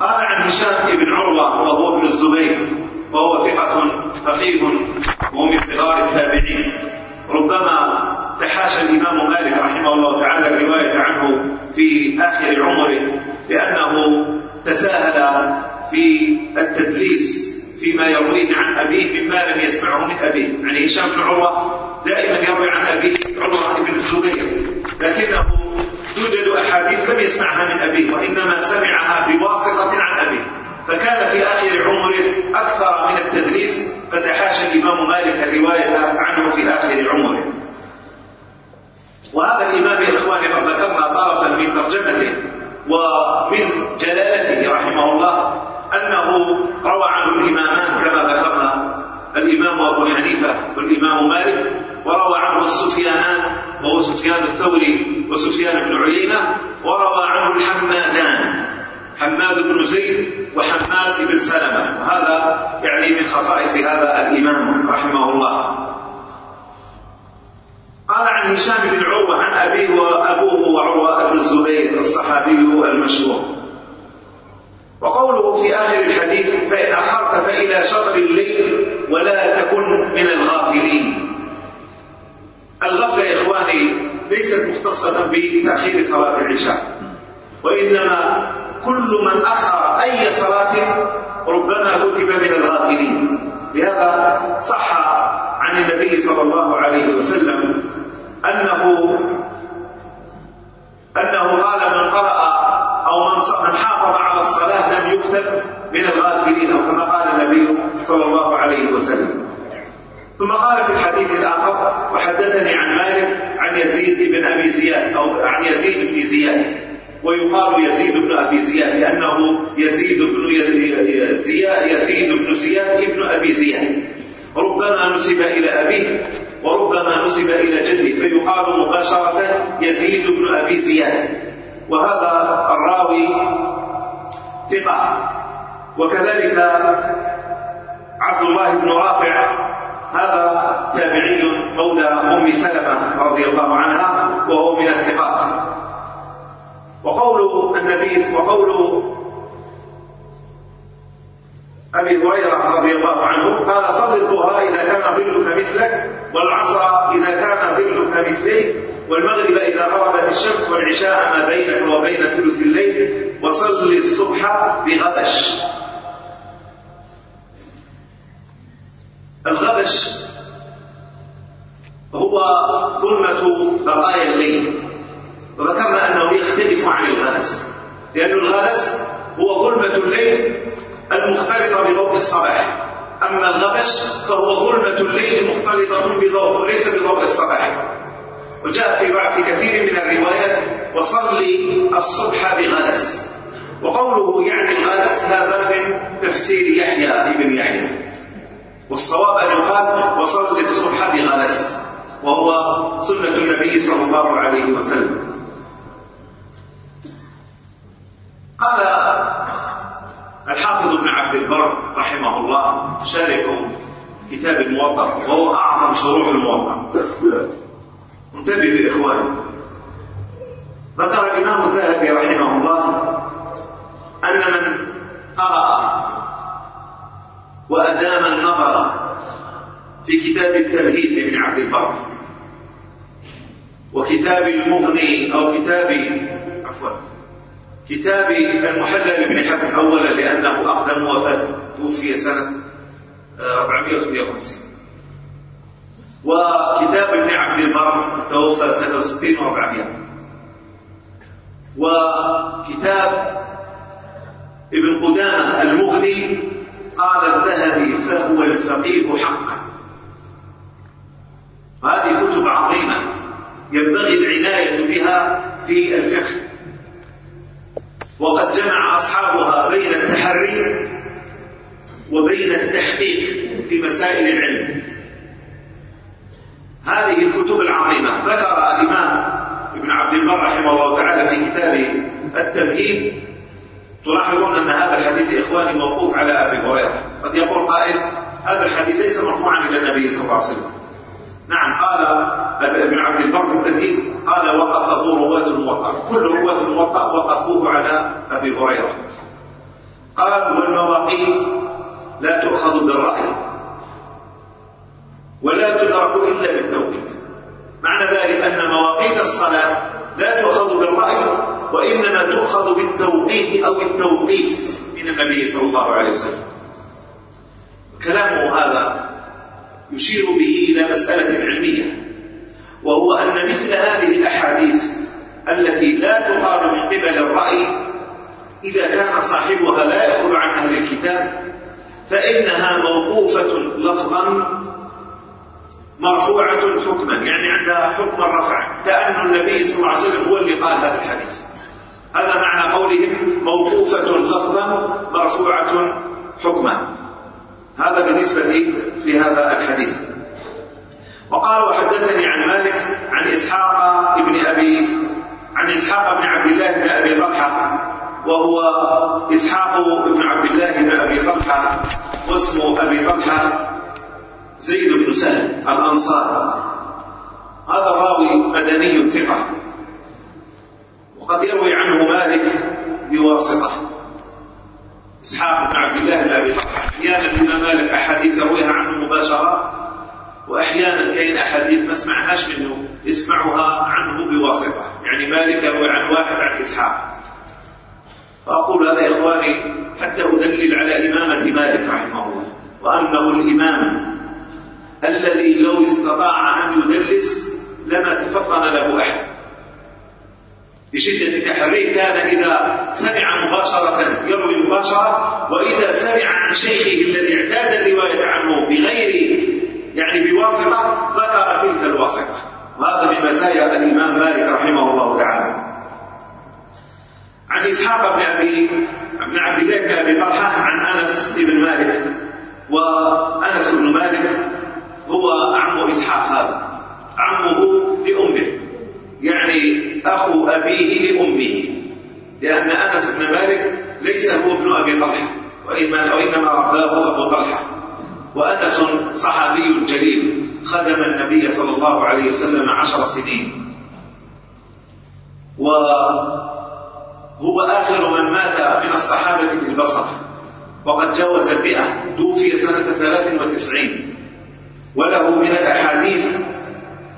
قال عن هشام بن عروة وهو ابن الزبير وهو ثقة فقيه ومن صغار التابعين. ربما تحاشى الإمام مالك رحمه الله تعالى الرواية عنه في آخر عمره لأنه تساهل في التدليس فيما يرويه عن أبيه مما لم يسمعه من أبيه. يعني هشام بن عروة دائما يروي عن أبيه عروة بن الزبير. لكنه توجد أحاديث لم يسمعها من أبيه وإنما سمعها بواسطة عن أبيه. فكان في آخر عمره أكثر من التدريس فتحاشى الإمام مالك الرواية عنه في آخر عمره. وهذا الإمام يا إخواني قد ذكرنا طرفا من ترجمته ومن جلالته رحمه الله أنه روى عنه الإمامان كما ذكرنا الإمام أبو حنيفة والإمام مالك وروى عنه السفيانان وهو سفيان الثوري وسفيان بن عيينة وروى عنه الحمادان. حماد بن زيد وحماد بن سلمة. وهذا يعني من خصائص هذا الإمام رحمه الله. قال عن هشام بن عروة عن أبيه وأبوه وعروة بن الزبير الصحابي المشهور. وقوله في آخر الحديث فإن أخرت فإلى شطر الليل ولا تكن من الغافلين. الغفلة يا إخواني ليست مختصة بتأخير صلاة العشاء وإنما كل من أخر أي صلاة ربما كتب من الغافلين. لهذا صح عن النبي صلى الله عليه وسلم أنه أنه قال من قرأ أو من حافظ على الصلاة لم يكتب من الغافلين أو كما قال النبي صلى الله عليه وسلم. ثم قال في الحديث الآخر وحدثني عن مالك عن يزيد بن أبي زياد أو عن يزيد بن زياد. ويقال يزيد بن أبي زياد لأنه يزيد بن زياد يزيد بن زياد ابن أبي زياد. ربما نسب إلى أبيه وربما نسب إلى جده فيقال مباشرة يزيد بن أبي زياد. وهذا الراوي ثقة. وكذلك عبد الله بن رافع هذا تابعي مولى أم سلمة رضي الله عنها وهو من الثقات. وقول النبي وقول أبي هريرة رضي الله عنه قال صل الظهر إذا كان ظلك مثلك والعصر إذا كان ظلك مثليك والمغرب إذا غربت الشمس والعشاء ما بينك وبين ثلث الليل وصل الصبح بغبش. الغبش هو ظلمة بقايا الليل. وذكرنا أنه يختلف عن الغلس لأن الغلس هو ظلمة الليل المختلطة بضوء الصباح. أما الغبش فهو ظلمة الليل مختلطة بضوء ليس بضوء الصباح. وجاء في بعض كثير من الروايات وصلي الصبح بغلس وقوله يعني الغلس هذا من تفسير يحيى ابن يحيى. والصواب أن يقال وصلي الصبح بغلس وهو سنة النبي صلى الله عليه وسلم. قال الحافظ ابن عبد البر رحمه الله شارح كتاب الموطأ وهو أعظم شروح الموطأ. انتبهوا يا إخواني. ذكر الإمام الذهبي رحمه الله أن من قرأ وأدام النظر في كتاب التمهيد لابن عبد البر وكتاب المغني أو كتاب عفوا كتاب المحلل بن حزم أولا لأنه أقدم وفاته توفي سنة آه، 458 وكتاب ابن عبد البر توفى 63 و400 وكتاب ابن قدامة المغني قال الذهبي فهو الفقيه حقا. هذه كتب عظيمة ينبغي العناية بها في الفقه. وقد جمع أصحابها بين التحري وبين التحقيق في مسائل العلم. هذه الكتب العظيمة. ذكر الإمام ابن عبد البر رحمه الله تعالى في كتابه التمهيد. تلاحظون أن هذا الحديث إخواني موقوف على أبي هريرة. قد يقول قائل هذا الحديث ليس مرفوعا إلى النبي صلى الله عليه وسلم. نعم قال بن عبد البر التميمي قال وقف رواة الموطأ كل رواة الموطأ وقفوه على أبي هريرة. قال والمواقيف لا تؤخذ بالرأي ولا تدرك إلا بالتوقيت. معنى ذلك أن مواقيت الصلاة لا تؤخذ بالرأي وإنما تؤخذ بالتوقيت أو التوقيف من النبي صلى الله عليه وسلم. كلامه هذا يشير به إلى مسألة علمية. وهو أن مثل هذه الأحاديث التي لا تقال من قبل الرأي إذا كان صاحبها لا يخرج عن أهل الكتاب فإنها موقوفة لفظا مرفوعة حكما يعني عندها حكم الرفع كأن النبي صلى الله عليه وسلم هو اللي قال هذا الحديث. هذا معنى قولهم موقوفة لفظا مرفوعة حكما. هذا بالنسبة لهذا الحديث. وقال وحدثني عن مالك عن إسحاق ابن أبي عن إسحاق بن عبد الله بن أبي طلحة وهو إسحاق بن عبد الله بن أبي طلحة واسمه أبي طلحة زيد بن سهل الأنصار هذا الراوي مدني ثقة وقد يروي عنه مالك بواسطة. إسحاق بن عبد الله بن أبي طلحة. أحيانا الإمام مالك أحاديث يرويها عنه مباشرة وأحيانا كاين أحاديث ما سمعهاش منه اسمعها عنه بواسطة. يعني مالك روي عن واحد عن إسحاق. فأقول هذا يا إخواني حتى أدلل على إمامة مالك رحمه الله وأنه الإمام الذي لو استطاع أن يدلس لما تفطن له أحد. بشدة تحريه كان إذا سمع مباشرة يروي مباشرة وإذا سمع عن شيخه الذي اعتاد الرواية عنه بغير يعني بواسطة ذكر تلك الواسطة وهذا من مسائل الإمام مالك رحمه الله تعالى۔ عن إسحاق بن أبي بن عبد الله بن أبي طلحة عن أنس بن مالك وأنس بن مالك هو عم إسحاق هذا عمه لأمه يعني أخو أبيه لأمه لأن أنس بن مالك ليس هو ابن أبي طلحة وإنما رباه أبو طلحة. وأنس صحابي جليل خدم النبي صلى الله عليه وسلم عشر سنين. وهو آخر من مات من الصحابة في البصر. وقد جاوز المئة توفي سنة 93 وله من الأحاديث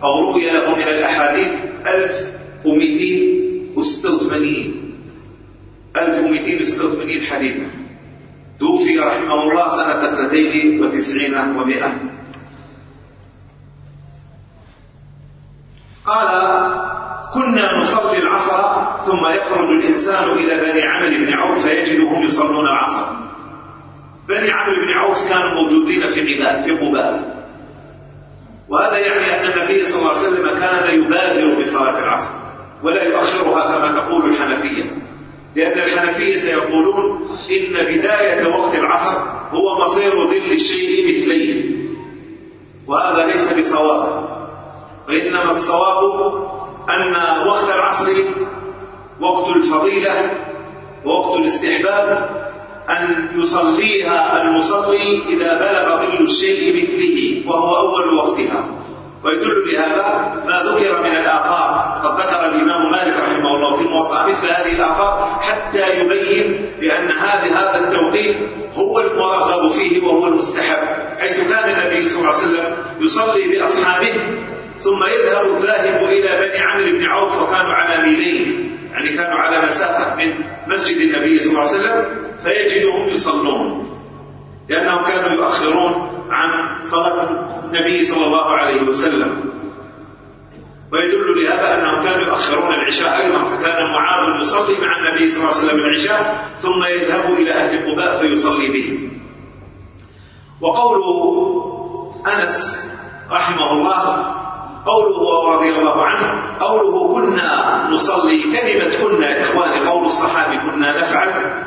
أو رؤية له من الأحاديث 1286 1286 حديثا رحمه الله سنة اثنتين وتسعين ومئة قال كنا نصلي العصر ثم يخرج الإنسان إلى بني عمل بن عوف فيجدهم يصلون العصر. بني عمل بن عوف كانوا موجودين في قباء في قباء. وهذا يعني أن النبي صلى الله عليه وسلم كان يبادر بصلاة العصر ولا يؤخرها كما تقول الحنفية. لأن الحنفية يقولون إن بداية وقت العصر هو مصير ظل الشيء مثليه وهذا ليس بصواب. وإنما الصواب أن وقت العصر وقت الفضيلة ووقت الاستحباب أن يصليها المصلي إذا بلغ ظل الشيء مثله وهو أول وقتها. ويدل بهذا ما ذكر من الآثار. قد ذكر الإمام مالك رحمه الله في الموطأ مثل هذه الآثار حتى يبين بأن هذا هذا التوقيت هو المرغب فيه وهو المستحب. حيث كان النبي صلى الله عليه وسلم يصلي بأصحابه ثم يذهب الذاهب إلى بني عمرو بن عوف وكانوا على ميلين. يعني كانوا على مسافة من مسجد النبي صلى الله عليه وسلم فيجدهم يصلون. لأنهم كانوا يؤخرون عن خلق النبي صلى الله عليه وسلم. ويدل لهذا أنهم كانوا يؤخرون العشاء أيضا فكان معاذ يصلي مع النبي صلى الله عليه وسلم العشاء ثم يذهب إلى أهل قباء فيصلي بهم. وقوله أنس رحمه الله قوله رضي الله عنه قوله كنا نصلي كلمة كنا إخواني قول الصحابي كنا نفعل.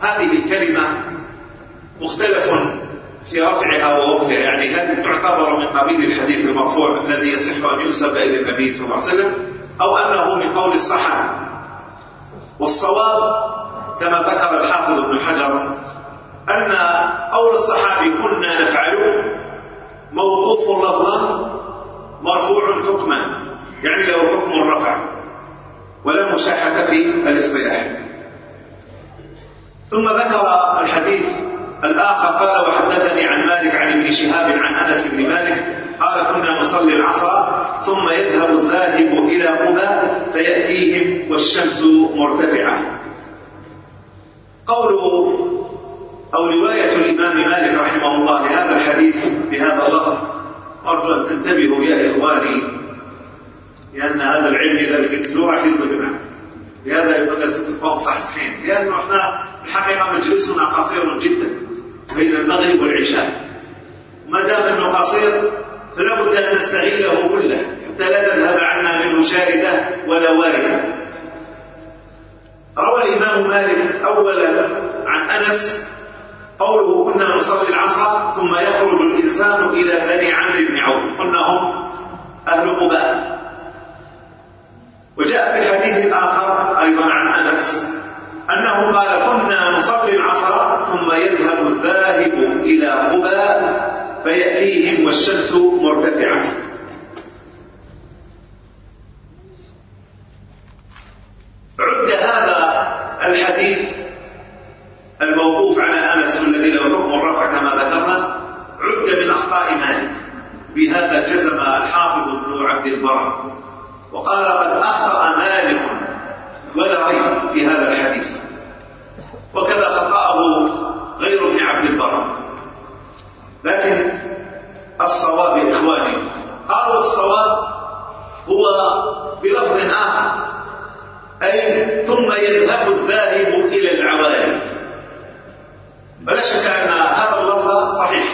هذه الكلمة مختلفة في رفعها ووقفها. يعني هل تعتبر من قبيل الحديث المرفوع الذي يصح أن ينسب إلى النبي صلى الله عليه وسلم أو أنه من قول الصحابة والصواب كما ذكر الحافظ ابن حجر أن قول الصحابي كنا نفعل موقوف لفظا مرفوع حكما يعني له حكم الرفع ولا مشاحة في الاصطلاح. ثم ذكر الحديث الآخر قال وحدثني عن مالك عن ابن شهاب عن أنس بن مالك قال كنا نصلي العصر ثم يذهب الذاهب إلى قباء فيأتيهم والشمس مرتفعة. قول أو رواية الإمام مالك رحمه الله لهذا الحديث بهذا اللفظ. أرجو أن تنتبهوا يا إخواني لأن هذا العلم إذا قلتلوه حفظه معك لهذا يبقى لازم صحيحين. لأنه إحنا الحقيقة مجلسنا قصير جدا. بين المغرب والعشاء. ما دام انه قصير فلا بد أن نستغله كله. حتى لا تذهب عنا منه شارده ولا واردة. روى الإمام مالك اولا عن أنس قوله كنا نصلي العصر ثم يخرج الإنسان إلى بني عمرو بن عوف. قلنا هم أهل قباء. وجاء في الحديث الآخر أيضا عن أنس أنه قال كنا نصلي العصر ثم يذهب الذاهب إلى قباء فيأتيهم والشمس مرتفعة. عد هذا الحديث الموقوف على أنس الذي له حكم الرفع كما ذكرنا. عد من أخطاء مالك بهذا جزم الحافظ بن عبد البر. وقال قد أخطأ مالك ولا ريب في هذا الحديث. وكذا خطأه غير ابن عبد البر. لكن الصواب يا إخواني قالوا الصواب هو بلفظ آخر. أي ثم يذهب الذاهب إلى العوالم. بلا شك أن هذا اللفظ صحيح.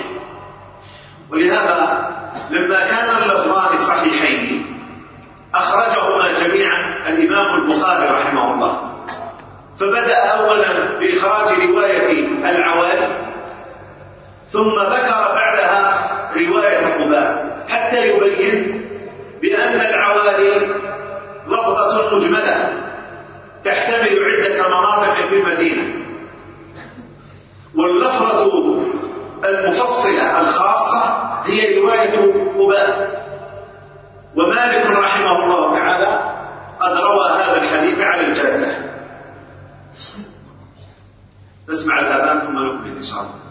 ولهذا لما كان اللفظان صحيحين أخرجهما جميعا الإمام البخاري رحمه الله. فبدأ أولا بإخراج رواية العوالي ثم ذكر بعدها رواية قباء حتى يبين بأن العوالي لفظة مجملة تحتمل عدة مناطق في المدينة. واللفظة المفصلة الخاصة هي رواية قباء. ومالك رحمه الله تعالى قد روى هذا الحديث على الجنة. نسمع الأذان ثم نكمل إن شاء الله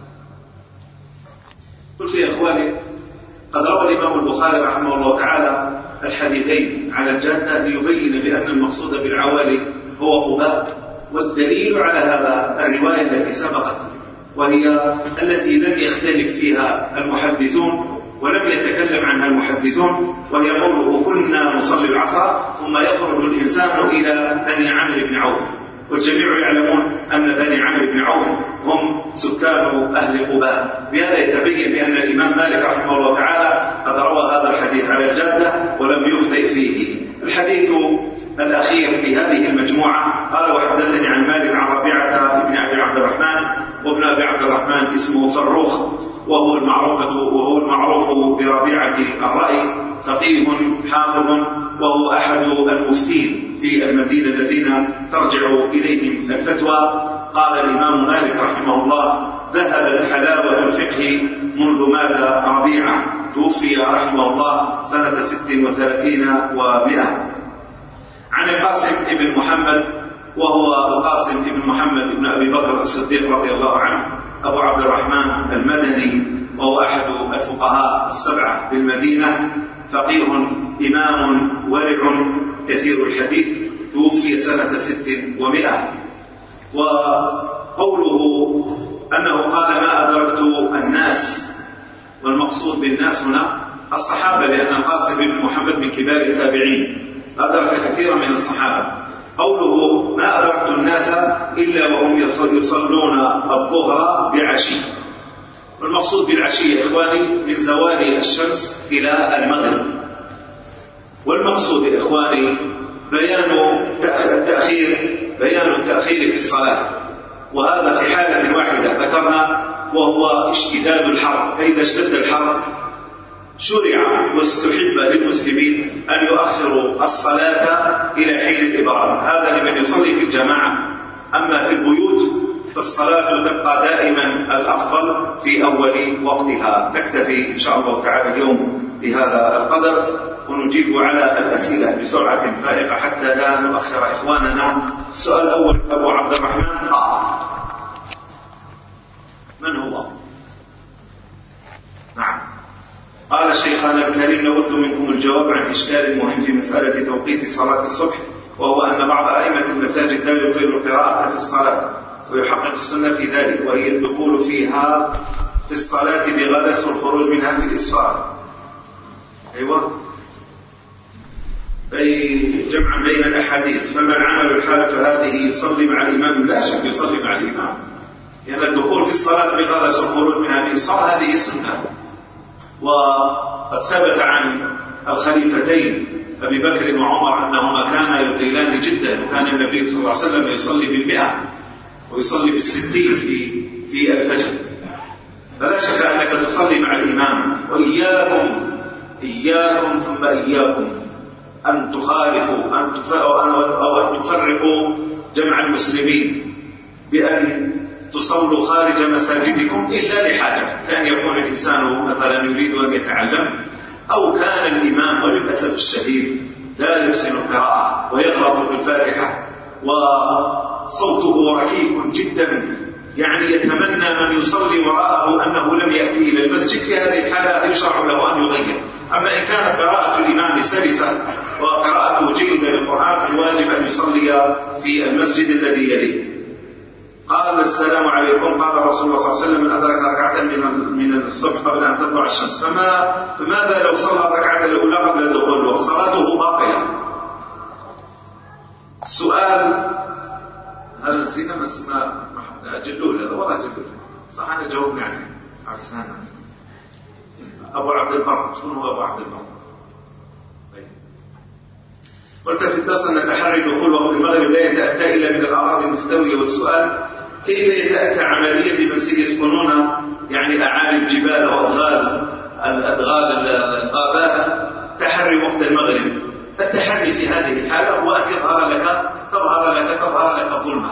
قلت يا إخواني قد روى الإمام البخاري رحمه الله تعالى الحديثين على الجنة ليبين بأن المقصود بالعوالي هو قباء والدليل على هذا الرواية التي سبقت وهي التي لم يختلف فيها المحدثون ولم يتكلم عنها المحدثون وهي قوله كنا نصلي العصر ثم يخرج الإنسان إلى بني عمرو بن عوف. والجميع يعلمون أن بني عمرو بن عوف هم سكان أهل قباء. بهذا يتبين بأن الإمام مالك رحمه الله تعالى قد روى هذا الحديث على الجادة ولم يخطئ فيه. الحديث الأخير في هذه المجموعة قال وحدثني عن مالك عن ربيعة بن أبي عبد الرحمن وابن أبي عبد الرحمن اسمه فروخ. وهو المعروفة وهو المعروف بربيعة الرأي فقيه حافظ وهو أحد المفتين في المدينة الذين ترجع إليهم الفتوى. قال الإمام مالك رحمه الله ذهب لحلاوة الفقه منذ مات ربيعة. توفي رحمه الله سنة ست وثلاثين ومئة. عن القاسم بن محمد وهو القاسم بن محمد بن أبي بكر الصديق رضي الله عنه. أبو عبد الرحمن المدني وهو أحد الفقهاء السبعة بالمدينة فقيه إمام ورع كثير الحديث توفي سنة ست ومئة. وقوله أنه قال ما أدركت الناس والمقصود بالناس هنا الصحابة لأن قاسم بن محمد من كبار التابعين. أدرك كثيرا من الصحابة. قوله ما أدركت الناس إلا وهم يصلون الظهر بعشي والمقصود بالعشي يا إخواني من زوال الشمس إلى المغرب. والمقصود يا إخواني بيان التأخير بيان التأخير في الصلاة. وهذا في حالة واحدة ذكرنا وهو اشتداد الحر. فإذا اشتد الحر شرع واستحب للمسلمين أن يؤخروا الصلاة إلى حين الإبرار هذا لمن يصلي في الجماعة. أما في البيوت فالصلاة تبقى دائما الأفضل في أول وقتها. نكتفي إن شاء الله تعالى اليوم بهذا القدر ونجيب على الأسئلة بسرعة فائقة حتى لا نؤخر إخواننا. السؤال الأول أبو عبد الرحمن. آه. من هو؟ نعم. قال شيخنا الكريم نود منكم الجواب عن إشكال مهم في مسألة توقيت صلاة الصبح وهو أن بعض أئمة المساجد لا يطيل القراءة في الصلاة ويحقق السنة في ذلك وهي الدخول فيها في الصلاة بغرس والخروج منها في الإسفار. أيوة. أي جمع بين الأحاديث فما العمل الحالة هذه؟ يصلي مع الإمام؟ لا شك يصلي مع الإمام. لأن يعني الدخول في الصلاة بغرس والخروج منها في الإسفار هذه سنة. وقد ثبت عن الخليفتين أبي بكر وعمر أنهما كانا يبديلان جدا وكان النبي صلى الله عليه وسلم يصلي بالمئة ويصلي بالستين في, في الفجر. فلا شك أنك تصلي مع الإمام وإياكم إياكم ثم إياكم أن تخالفوا أن أو أن تفرقوا جمع المسلمين بأن تصلوا خارج مساجدكم إلا لحاجة. كان يكون الإنسان مثلا يريد أن يتعلم أو كان الإمام وللأسف الشديد لا يحسن القراءة ويغرق في الفاتحة وصوته ركيك جدا. يعني يتمنى من يصلي وراءه أنه لم يأتي إلى المسجد في هذه الحالة يشرح له أن يغير. أما إن كانت قراءة الإمام سلسة وقراءته جيدة للقرآن فواجب أن يصلي في المسجد الذي يليه. قال السلام عليكم. قال رسول الله صلى الله عليه وسلم من أدرك ركعة من من الصبح قبل أن تطلع الشمس فما فماذا لو صلى الركعة الأولى قبل دخوله صلاته باقية. السؤال هذا نسينا ما اسمه؟ جلول هذا وراء جلول. صح أنا جاوبني عنه عفسانا أبو عبد البر. شنو هو أبو عبد البر؟ طيب. قلت في الدرس أن تحري دخول وهو المغرب لا يتأتى إلا من الأعراض المستوية. والسؤال كيف يتأتى عمليا بمسير يسكنون يعني أعالي الجبال وأدغال الأدغال الغابات تحري وقت المغرب. تتحري في هذه الحالة هو أن يظهر لك تظهر لك تظهر لك ظلمة.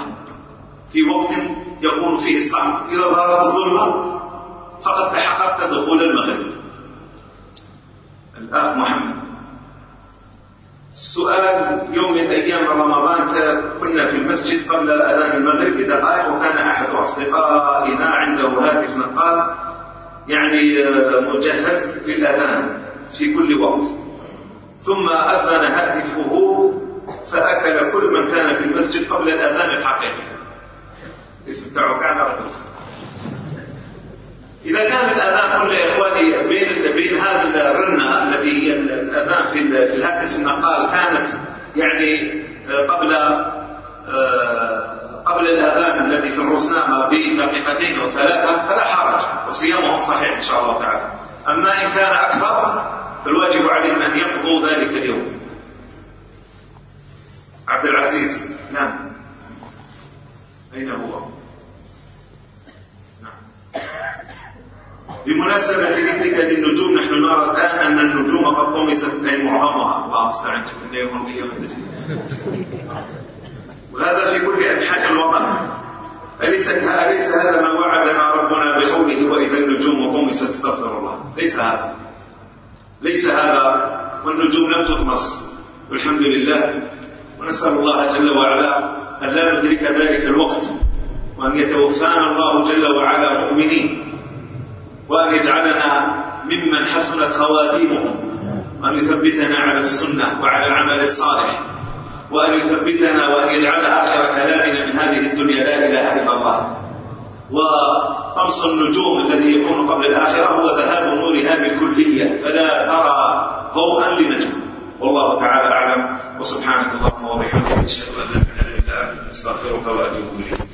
في وقت يكون فيه الصعب. إذا ظهرت الظلمة فقد تحققت دخول المغرب. الأخ محمد. كان يوم من أيام رمضان كنا في المسجد قبل أذان المغرب. بدقائق وكان أحد أصدقائنا عنده هاتف نقال يعني آه، مجهز للأذان في كل وقت. ثم أذن هاتفه فأكل كل من كان في المسجد قبل الأذان الحقيقي. اسم تعوك على رجل. إذا كان الأذان قل يا إخواني بين بين هذا الرنة الذي هي الأذان في في الهاتف النقال كانت يعني آه، قبل آه، قبل الأذان الذي في الرسنامة بدقيقتين أو ثلاثة فلا حرج وصيامهم صحيح إن شاء الله تعالى. أما إن كان أكثر فالواجب عليهم أن يقضوا ذلك اليوم. عبد العزيز نعم. أين هو؟ نعم. بمناسبة ذكرك للنجوم نحن نرى الآن أن النجوم قد طمست أي معظمها. الله مستعد شوف ليه مرضية وهذا في كل أنحاء الوطن. أليس أليس هذا ما وعدنا ربنا بقوله وإذا النجوم طمست؟ استغفر الله. ليس هذا. ليس هذا. والنجوم لم تطمس. والحمد لله. ونسأل الله جل وعلا أن لا ندرك ذلك الوقت. وأن يتوفانا الله جل وعلا مؤمنين. وأن يجعلنا ممن حسنت خواتيمهم. وأن يثبتنا على السنة وعلى العمل الصالح. وأن يثبتنا وأن يجعل آخر كلامنا من هذه الدنيا. لا إله إلا الله. وطمس النجوم الذي يكون قبل الآخرة هو ذهاب نورها بالكلية. فلا ترى ضوءا لنجم. والله تعالى أعلم. وسبحانك اللهم وبحمدك أشهد أن لا إله إلا أنت أستغفرك وأتوب إليك.